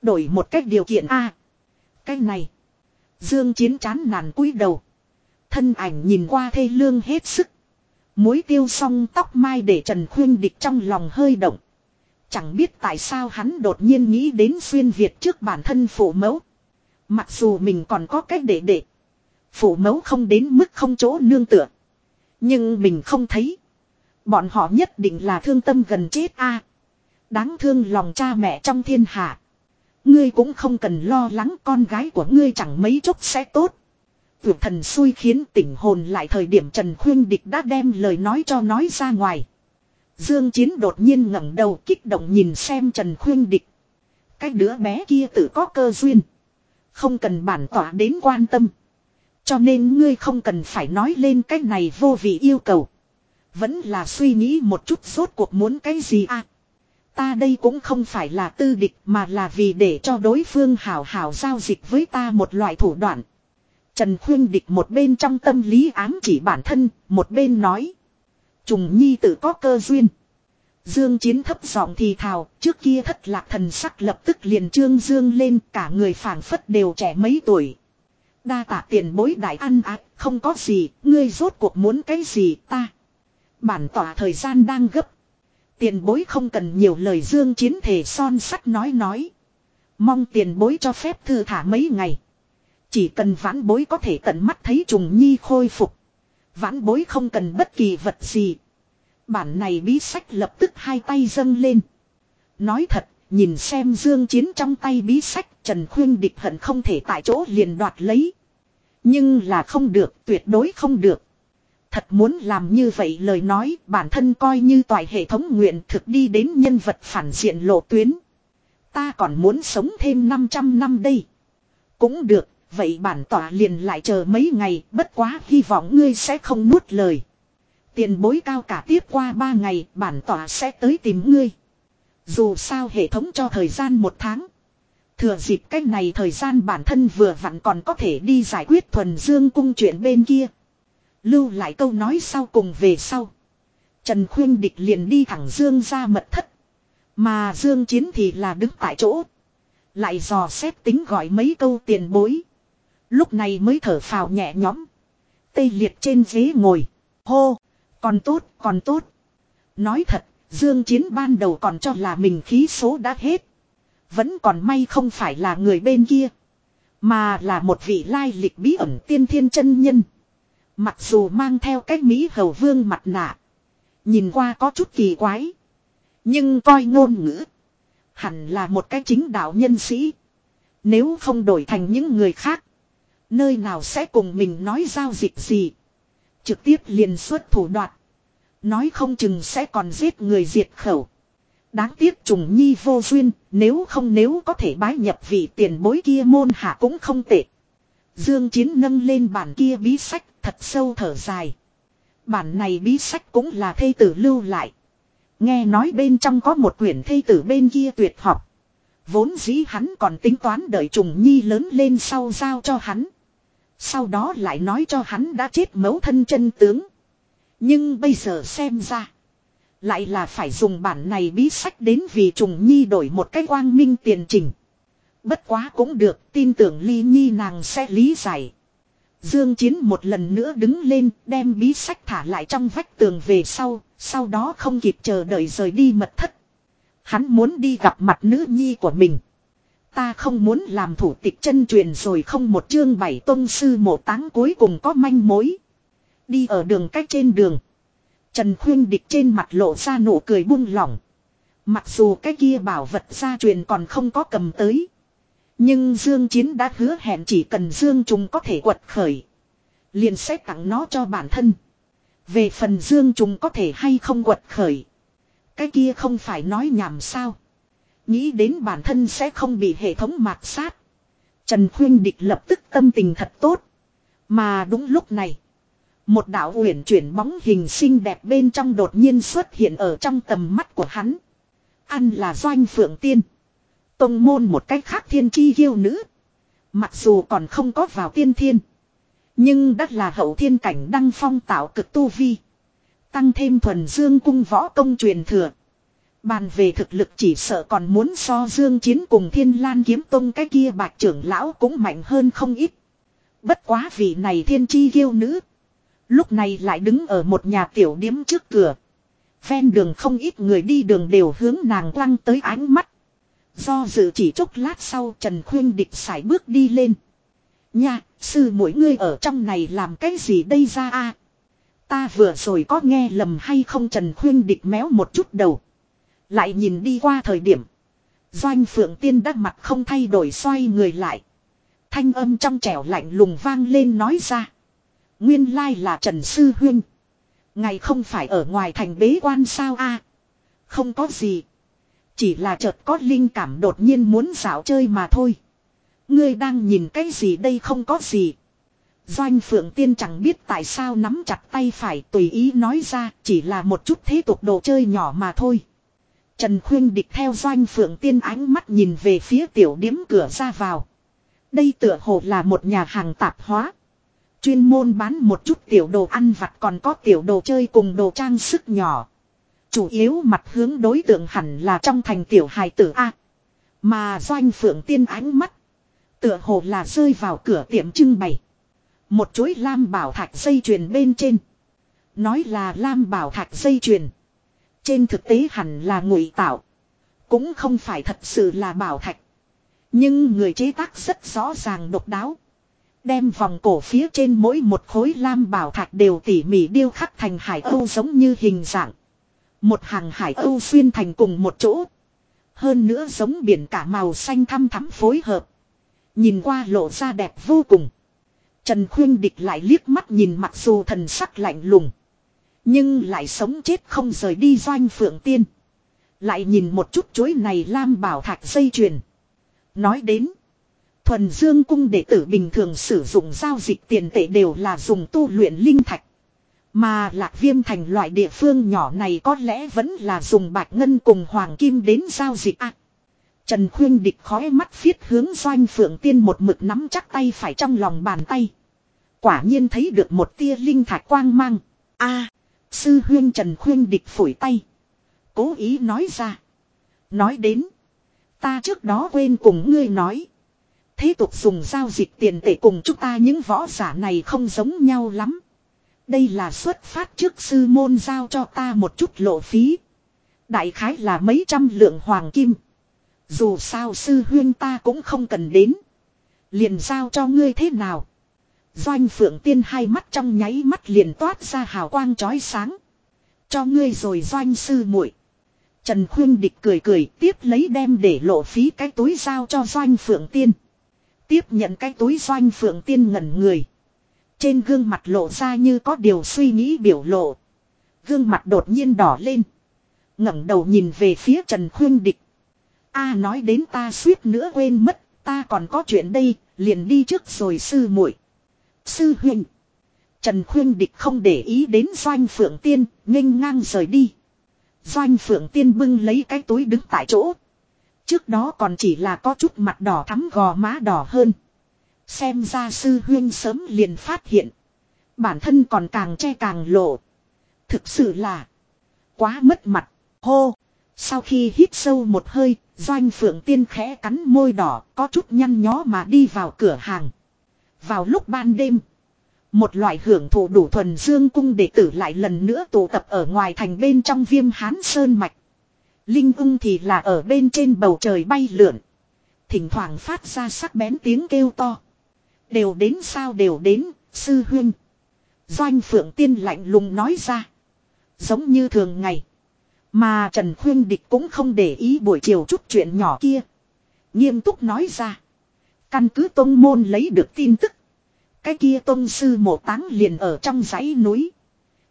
Đổi một cách điều kiện a Cái này. Dương chiến chán nản cúi đầu. Thân ảnh nhìn qua thê lương hết sức. Mối tiêu xong tóc mai để Trần Khuyên Địch trong lòng hơi động. Chẳng biết tại sao hắn đột nhiên nghĩ đến xuyên Việt trước bản thân phụ mẫu. Mặc dù mình còn có cách để để. Phụ mẫu không đến mức không chỗ nương tựa. Nhưng mình không thấy. Bọn họ nhất định là thương tâm gần chết a. Đáng thương lòng cha mẹ trong thiên hạ. Ngươi cũng không cần lo lắng con gái của ngươi chẳng mấy chốc sẽ tốt. Vượt thần xui khiến tỉnh hồn lại thời điểm Trần Khuyên Địch đã đem lời nói cho nói ra ngoài. Dương Chiến đột nhiên ngẩng đầu kích động nhìn xem Trần Khuyên Địch. Cái đứa bé kia tự có cơ duyên. Không cần bản tỏa đến quan tâm. Cho nên ngươi không cần phải nói lên cái này vô vị yêu cầu. Vẫn là suy nghĩ một chút rốt cuộc muốn cái gì à. Ta đây cũng không phải là tư địch mà là vì để cho đối phương hảo hảo giao dịch với ta một loại thủ đoạn. Trần Khuyên Địch một bên trong tâm lý ám chỉ bản thân, một bên nói. Trùng Nhi tự có cơ duyên. Dương Chiến thấp giọng thì thào, trước kia thất lạc thần sắc lập tức liền trương dương lên, cả người phảng phất đều trẻ mấy tuổi. Đa tạ tiền bối đại ăn ác, không có gì, ngươi rốt cuộc muốn cái gì ta. Bản tỏa thời gian đang gấp. Tiền bối không cần nhiều lời dương chiến thể son sắt nói nói. Mong tiền bối cho phép thư thả mấy ngày. Chỉ cần vãn bối có thể tận mắt thấy trùng nhi khôi phục. Vãn bối không cần bất kỳ vật gì. Bản này bí sách lập tức hai tay dâng lên. Nói thật, nhìn xem dương chiến trong tay bí sách Trần Khuyên địch hận không thể tại chỗ liền đoạt lấy. Nhưng là không được, tuyệt đối không được. Thật muốn làm như vậy lời nói bản thân coi như toại hệ thống nguyện thực đi đến nhân vật phản diện lộ tuyến. Ta còn muốn sống thêm 500 năm đây. Cũng được, vậy bản tỏa liền lại chờ mấy ngày, bất quá hy vọng ngươi sẽ không nuốt lời. Tiền bối cao cả tiếp qua 3 ngày, bản tỏa sẽ tới tìm ngươi. Dù sao hệ thống cho thời gian một tháng. Thừa dịp cách này thời gian bản thân vừa vặn còn có thể đi giải quyết thuần dương cung chuyện bên kia. Lưu lại câu nói sau cùng về sau. Trần Khuyên Địch liền đi thẳng Dương ra mật thất. Mà Dương Chiến thì là đứng tại chỗ. Lại dò xét tính gọi mấy câu tiền bối. Lúc này mới thở phào nhẹ nhõm. Tây liệt trên ghế ngồi. Hô. Còn tốt, còn tốt. Nói thật, Dương Chiến ban đầu còn cho là mình khí số đã hết. Vẫn còn may không phải là người bên kia. Mà là một vị lai lịch bí ẩn tiên thiên chân nhân. Mặc dù mang theo cái Mỹ hầu vương mặt nạ. Nhìn qua có chút kỳ quái. Nhưng coi ngôn ngữ. Hẳn là một cái chính đạo nhân sĩ. Nếu không đổi thành những người khác. Nơi nào sẽ cùng mình nói giao dịch gì. Trực tiếp liền xuất thủ đoạt. Nói không chừng sẽ còn giết người diệt khẩu. Đáng tiếc trùng nhi vô duyên, nếu không nếu có thể bái nhập vị tiền bối kia môn hạ cũng không tệ. Dương Chiến nâng lên bản kia bí sách, thật sâu thở dài. Bản này bí sách cũng là thây tử lưu lại. Nghe nói bên trong có một quyển thây tử bên kia tuyệt học. Vốn dĩ hắn còn tính toán đợi trùng nhi lớn lên sau giao cho hắn. Sau đó lại nói cho hắn đã chết mấu thân chân tướng. Nhưng bây giờ xem ra. Lại là phải dùng bản này bí sách đến vì trùng nhi đổi một cái quang minh tiền trình. Bất quá cũng được, tin tưởng ly nhi nàng sẽ lý giải. Dương Chiến một lần nữa đứng lên, đem bí sách thả lại trong vách tường về sau, sau đó không kịp chờ đợi rời đi mật thất. Hắn muốn đi gặp mặt nữ nhi của mình. Ta không muốn làm thủ tịch chân truyền rồi không một chương bảy tôn sư mộ táng cuối cùng có manh mối. Đi ở đường cách trên đường. Trần Khuyên Địch trên mặt lộ ra nụ cười buông lỏng. Mặc dù cái kia bảo vật gia truyền còn không có cầm tới. Nhưng Dương Chiến đã hứa hẹn chỉ cần Dương Trùng có thể quật khởi. Liền sẽ tặng nó cho bản thân. Về phần Dương Trùng có thể hay không quật khởi. Cái kia không phải nói nhảm sao. Nghĩ đến bản thân sẽ không bị hệ thống mạt sát. Trần Khuyên Địch lập tức tâm tình thật tốt. Mà đúng lúc này. Một đạo uyển chuyển bóng hình xinh đẹp bên trong đột nhiên xuất hiện ở trong tầm mắt của hắn. Ăn là doanh phượng tiên. Tông môn một cách khác thiên chi yêu nữ. Mặc dù còn không có vào tiên thiên. Nhưng đắt là hậu thiên cảnh đăng phong tạo cực tu vi. Tăng thêm thuần dương cung võ công truyền thừa. Bàn về thực lực chỉ sợ còn muốn so dương chiến cùng thiên lan kiếm tông cái kia bạc trưởng lão cũng mạnh hơn không ít. Bất quá vị này thiên chi yêu nữ. Lúc này lại đứng ở một nhà tiểu điếm trước cửa. Ven đường không ít người đi đường đều hướng nàng quăng tới ánh mắt. Do dự chỉ chốc lát sau Trần Khuyên Địch sải bước đi lên. Nha, sư mỗi ngươi ở trong này làm cái gì đây ra a? Ta vừa rồi có nghe lầm hay không Trần Khuyên Địch méo một chút đầu. Lại nhìn đi qua thời điểm. Doanh Phượng Tiên đắc mặt không thay đổi xoay người lại. Thanh âm trong trẻo lạnh lùng vang lên nói ra. Nguyên lai là Trần Sư Huyên. Ngày không phải ở ngoài thành bế quan sao a? Không có gì. Chỉ là chợt có linh cảm đột nhiên muốn dạo chơi mà thôi. Ngươi đang nhìn cái gì đây không có gì. Doanh Phượng Tiên chẳng biết tại sao nắm chặt tay phải tùy ý nói ra, chỉ là một chút thế tục đồ chơi nhỏ mà thôi. Trần Khuyên địch theo Doanh Phượng Tiên ánh mắt nhìn về phía tiểu điếm cửa ra vào. Đây tựa hồ là một nhà hàng tạp hóa. Chuyên môn bán một chút tiểu đồ ăn vặt còn có tiểu đồ chơi cùng đồ trang sức nhỏ. Chủ yếu mặt hướng đối tượng hẳn là trong thành tiểu hài tử A. Mà doanh phượng tiên ánh mắt. Tựa hồ là rơi vào cửa tiệm trưng bày. Một chuỗi lam bảo thạch dây chuyền bên trên. Nói là lam bảo thạch dây chuyền. Trên thực tế hẳn là ngụy tạo. Cũng không phải thật sự là bảo thạch. Nhưng người chế tác rất rõ ràng độc đáo. Đem vòng cổ phía trên mỗi một khối lam bảo thạch đều tỉ mỉ điêu khắc thành hải âu giống như hình dạng. Một hàng hải âu xuyên thành cùng một chỗ. Hơn nữa giống biển cả màu xanh thăm thắm phối hợp. Nhìn qua lộ ra đẹp vô cùng. Trần Khuyên Địch lại liếc mắt nhìn mặc dù thần sắc lạnh lùng. Nhưng lại sống chết không rời đi doanh phượng tiên. Lại nhìn một chút chuối này lam bảo thạch dây chuyền. Nói đến. Thuần Dương cung đệ tử bình thường sử dụng giao dịch tiền tệ đều là dùng tu luyện linh thạch. Mà lạc viêm thành loại địa phương nhỏ này có lẽ vẫn là dùng bạch ngân cùng hoàng kim đến giao dịch à. Trần Khuyên địch khói mắt phiết hướng doanh phượng tiên một mực nắm chắc tay phải trong lòng bàn tay. Quả nhiên thấy được một tia linh thạch quang mang. a sư huyên Trần Khuyên địch phủi tay. Cố ý nói ra. Nói đến. Ta trước đó quên cùng ngươi nói. Thế tục dùng giao dịch tiền tệ cùng chúng ta những võ giả này không giống nhau lắm. Đây là xuất phát trước sư môn giao cho ta một chút lộ phí. Đại khái là mấy trăm lượng hoàng kim. Dù sao sư huyên ta cũng không cần đến. Liền giao cho ngươi thế nào. Doanh phượng tiên hai mắt trong nháy mắt liền toát ra hào quang chói sáng. Cho ngươi rồi doanh sư muội Trần khuyên địch cười cười tiếp lấy đem để lộ phí cái túi giao cho doanh phượng tiên. Tiếp nhận cái túi doanh phượng tiên ngẩn người. Trên gương mặt lộ ra như có điều suy nghĩ biểu lộ. Gương mặt đột nhiên đỏ lên. ngẩng đầu nhìn về phía Trần Khuyên Địch. A nói đến ta suýt nữa quên mất, ta còn có chuyện đây, liền đi trước rồi sư muội. Sư huynh. Trần Khuyên Địch không để ý đến Doanh Phượng Tiên, nghênh ngang rời đi. Doanh Phượng Tiên bưng lấy cái túi đứng tại chỗ. Trước đó còn chỉ là có chút mặt đỏ thắm gò má đỏ hơn. Xem ra sư huyên sớm liền phát hiện. Bản thân còn càng che càng lộ. Thực sự là quá mất mặt. Hô! Sau khi hít sâu một hơi, doanh phượng tiên khẽ cắn môi đỏ, có chút nhăn nhó mà đi vào cửa hàng. Vào lúc ban đêm, một loại hưởng thụ đủ thuần dương cung đệ tử lại lần nữa tụ tập ở ngoài thành bên trong viêm hán sơn mạch. Linh ung thì là ở bên trên bầu trời bay lượn. Thỉnh thoảng phát ra sắc bén tiếng kêu to. Đều đến sao đều đến, sư huynh. Doanh phượng tiên lạnh lùng nói ra. Giống như thường ngày. Mà Trần Khuyên Địch cũng không để ý buổi chiều chút chuyện nhỏ kia. Nghiêm túc nói ra. Căn cứ tôn môn lấy được tin tức. Cái kia tôn sư mộ táng liền ở trong dãy núi.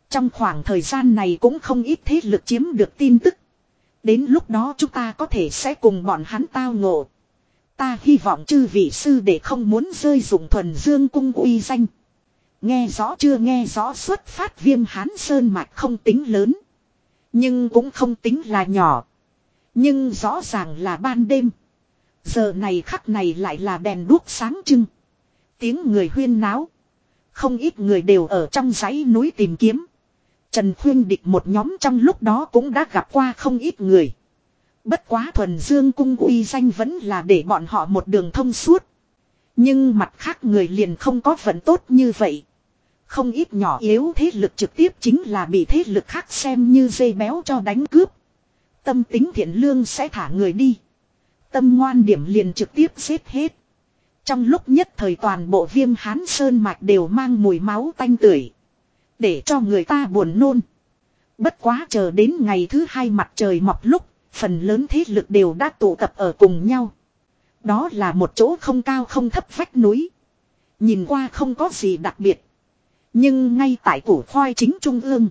Trong khoảng thời gian này cũng không ít thế lực chiếm được tin tức. Đến lúc đó chúng ta có thể sẽ cùng bọn hắn tao ngộ. Ta hy vọng chư vị sư để không muốn rơi dụng thuần dương cung uy danh. Nghe rõ chưa nghe rõ xuất phát viêm hán sơn mạch không tính lớn. Nhưng cũng không tính là nhỏ. Nhưng rõ ràng là ban đêm. Giờ này khắc này lại là đèn đuốc sáng trưng. Tiếng người huyên náo. Không ít người đều ở trong dãy núi tìm kiếm. Trần Khuyên Địch một nhóm trong lúc đó cũng đã gặp qua không ít người. Bất quá thuần dương cung uy danh vẫn là để bọn họ một đường thông suốt. Nhưng mặt khác người liền không có vận tốt như vậy. Không ít nhỏ yếu thế lực trực tiếp chính là bị thế lực khác xem như dây béo cho đánh cướp. Tâm tính thiện lương sẽ thả người đi. Tâm ngoan điểm liền trực tiếp xếp hết. Trong lúc nhất thời toàn bộ viêm hán sơn mạch đều mang mùi máu tanh tưởi. Để cho người ta buồn nôn. Bất quá chờ đến ngày thứ hai mặt trời mọc lúc, phần lớn thế lực đều đã tụ tập ở cùng nhau. Đó là một chỗ không cao không thấp vách núi. Nhìn qua không có gì đặc biệt. Nhưng ngay tại củ khoai chính trung ương.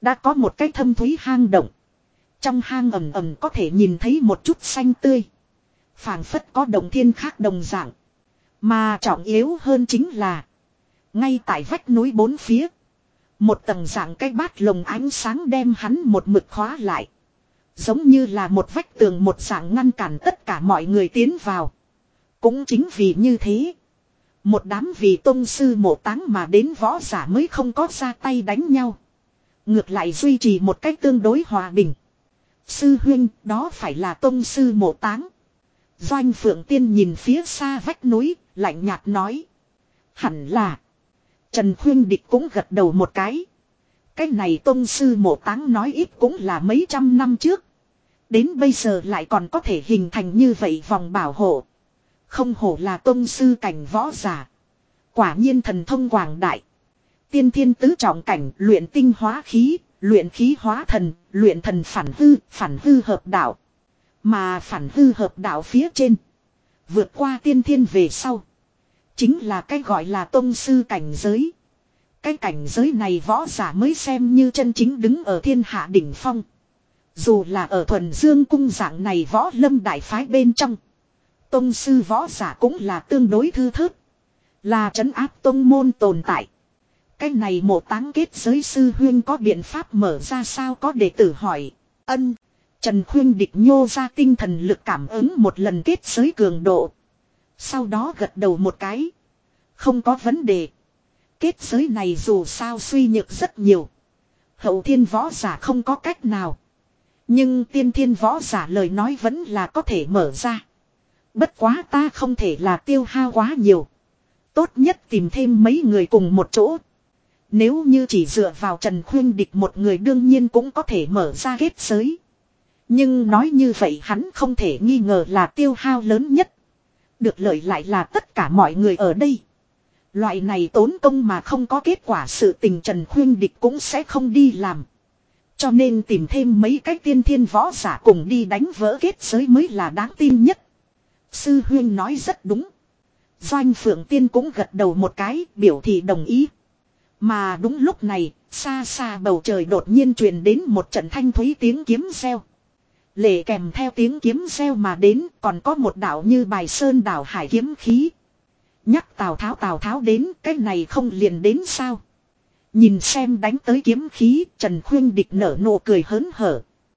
Đã có một cái thâm thúy hang động. Trong hang ẩm ẩm có thể nhìn thấy một chút xanh tươi phảng phất có đồng thiên khác đồng dạng. Mà trọng yếu hơn chính là. Ngay tại vách núi bốn phía. Một tầng dạng cái bát lồng ánh sáng đem hắn một mực khóa lại. Giống như là một vách tường một dạng ngăn cản tất cả mọi người tiến vào. Cũng chính vì như thế. Một đám vì tôn sư mộ táng mà đến võ giả mới không có ra tay đánh nhau. Ngược lại duy trì một cách tương đối hòa bình. Sư huyên, đó phải là tông sư mộ táng. Doanh Phượng Tiên nhìn phía xa vách núi, lạnh nhạt nói. Hẳn là. Trần Khuyên Địch cũng gật đầu một cái. Cái này tông sư mộ táng nói ít cũng là mấy trăm năm trước. Đến bây giờ lại còn có thể hình thành như vậy vòng bảo hộ. Không hổ là tông sư cảnh võ giả. Quả nhiên thần thông quảng đại. Tiên thiên tứ trọng cảnh luyện tinh hóa khí, luyện khí hóa thần, luyện thần phản hư, phản hư hợp đạo. Mà phản hư hợp đạo phía trên. Vượt qua tiên thiên về sau. Chính là cái gọi là tôn sư cảnh giới. Cái cảnh giới này võ giả mới xem như chân chính đứng ở thiên hạ đỉnh phong. Dù là ở thuần dương cung dạng này võ lâm đại phái bên trong. Tông sư võ giả cũng là tương đối thư thớt. Là trấn áp tông môn tồn tại. Cái này một táng kết giới sư huyên có biện pháp mở ra sao có đệ tử hỏi. Ân. Trần Khuyên địch nhô ra tinh thần lực cảm ứng một lần kết giới cường độ. Sau đó gật đầu một cái. Không có vấn đề. Kết giới này dù sao suy nhược rất nhiều. Hậu thiên võ giả không có cách nào. Nhưng tiên thiên võ giả lời nói vẫn là có thể mở ra. Bất quá ta không thể là tiêu hao quá nhiều. Tốt nhất tìm thêm mấy người cùng một chỗ. Nếu như chỉ dựa vào Trần Khuyên Địch một người đương nhiên cũng có thể mở ra kết giới. Nhưng nói như vậy hắn không thể nghi ngờ là tiêu hao lớn nhất. Được lợi lại là tất cả mọi người ở đây. Loại này tốn công mà không có kết quả sự tình Trần Khuyên Địch cũng sẽ không đi làm. Cho nên tìm thêm mấy cái tiên thiên võ giả cùng đi đánh vỡ kết giới mới là đáng tin nhất. Sư Huyên nói rất đúng. Doanh Phượng Tiên cũng gật đầu một cái biểu thị đồng ý. Mà đúng lúc này, xa xa bầu trời đột nhiên truyền đến một trận thanh thúy tiếng kiếm reo. Lệ kèm theo tiếng kiếm reo mà đến, còn có một đạo như bài sơn đảo hải kiếm khí. Nhắc Tào Tháo Tào Tháo đến, cái này không liền đến sao. Nhìn xem đánh tới kiếm khí, Trần Khuyên Địch nở nụ cười hớn hở.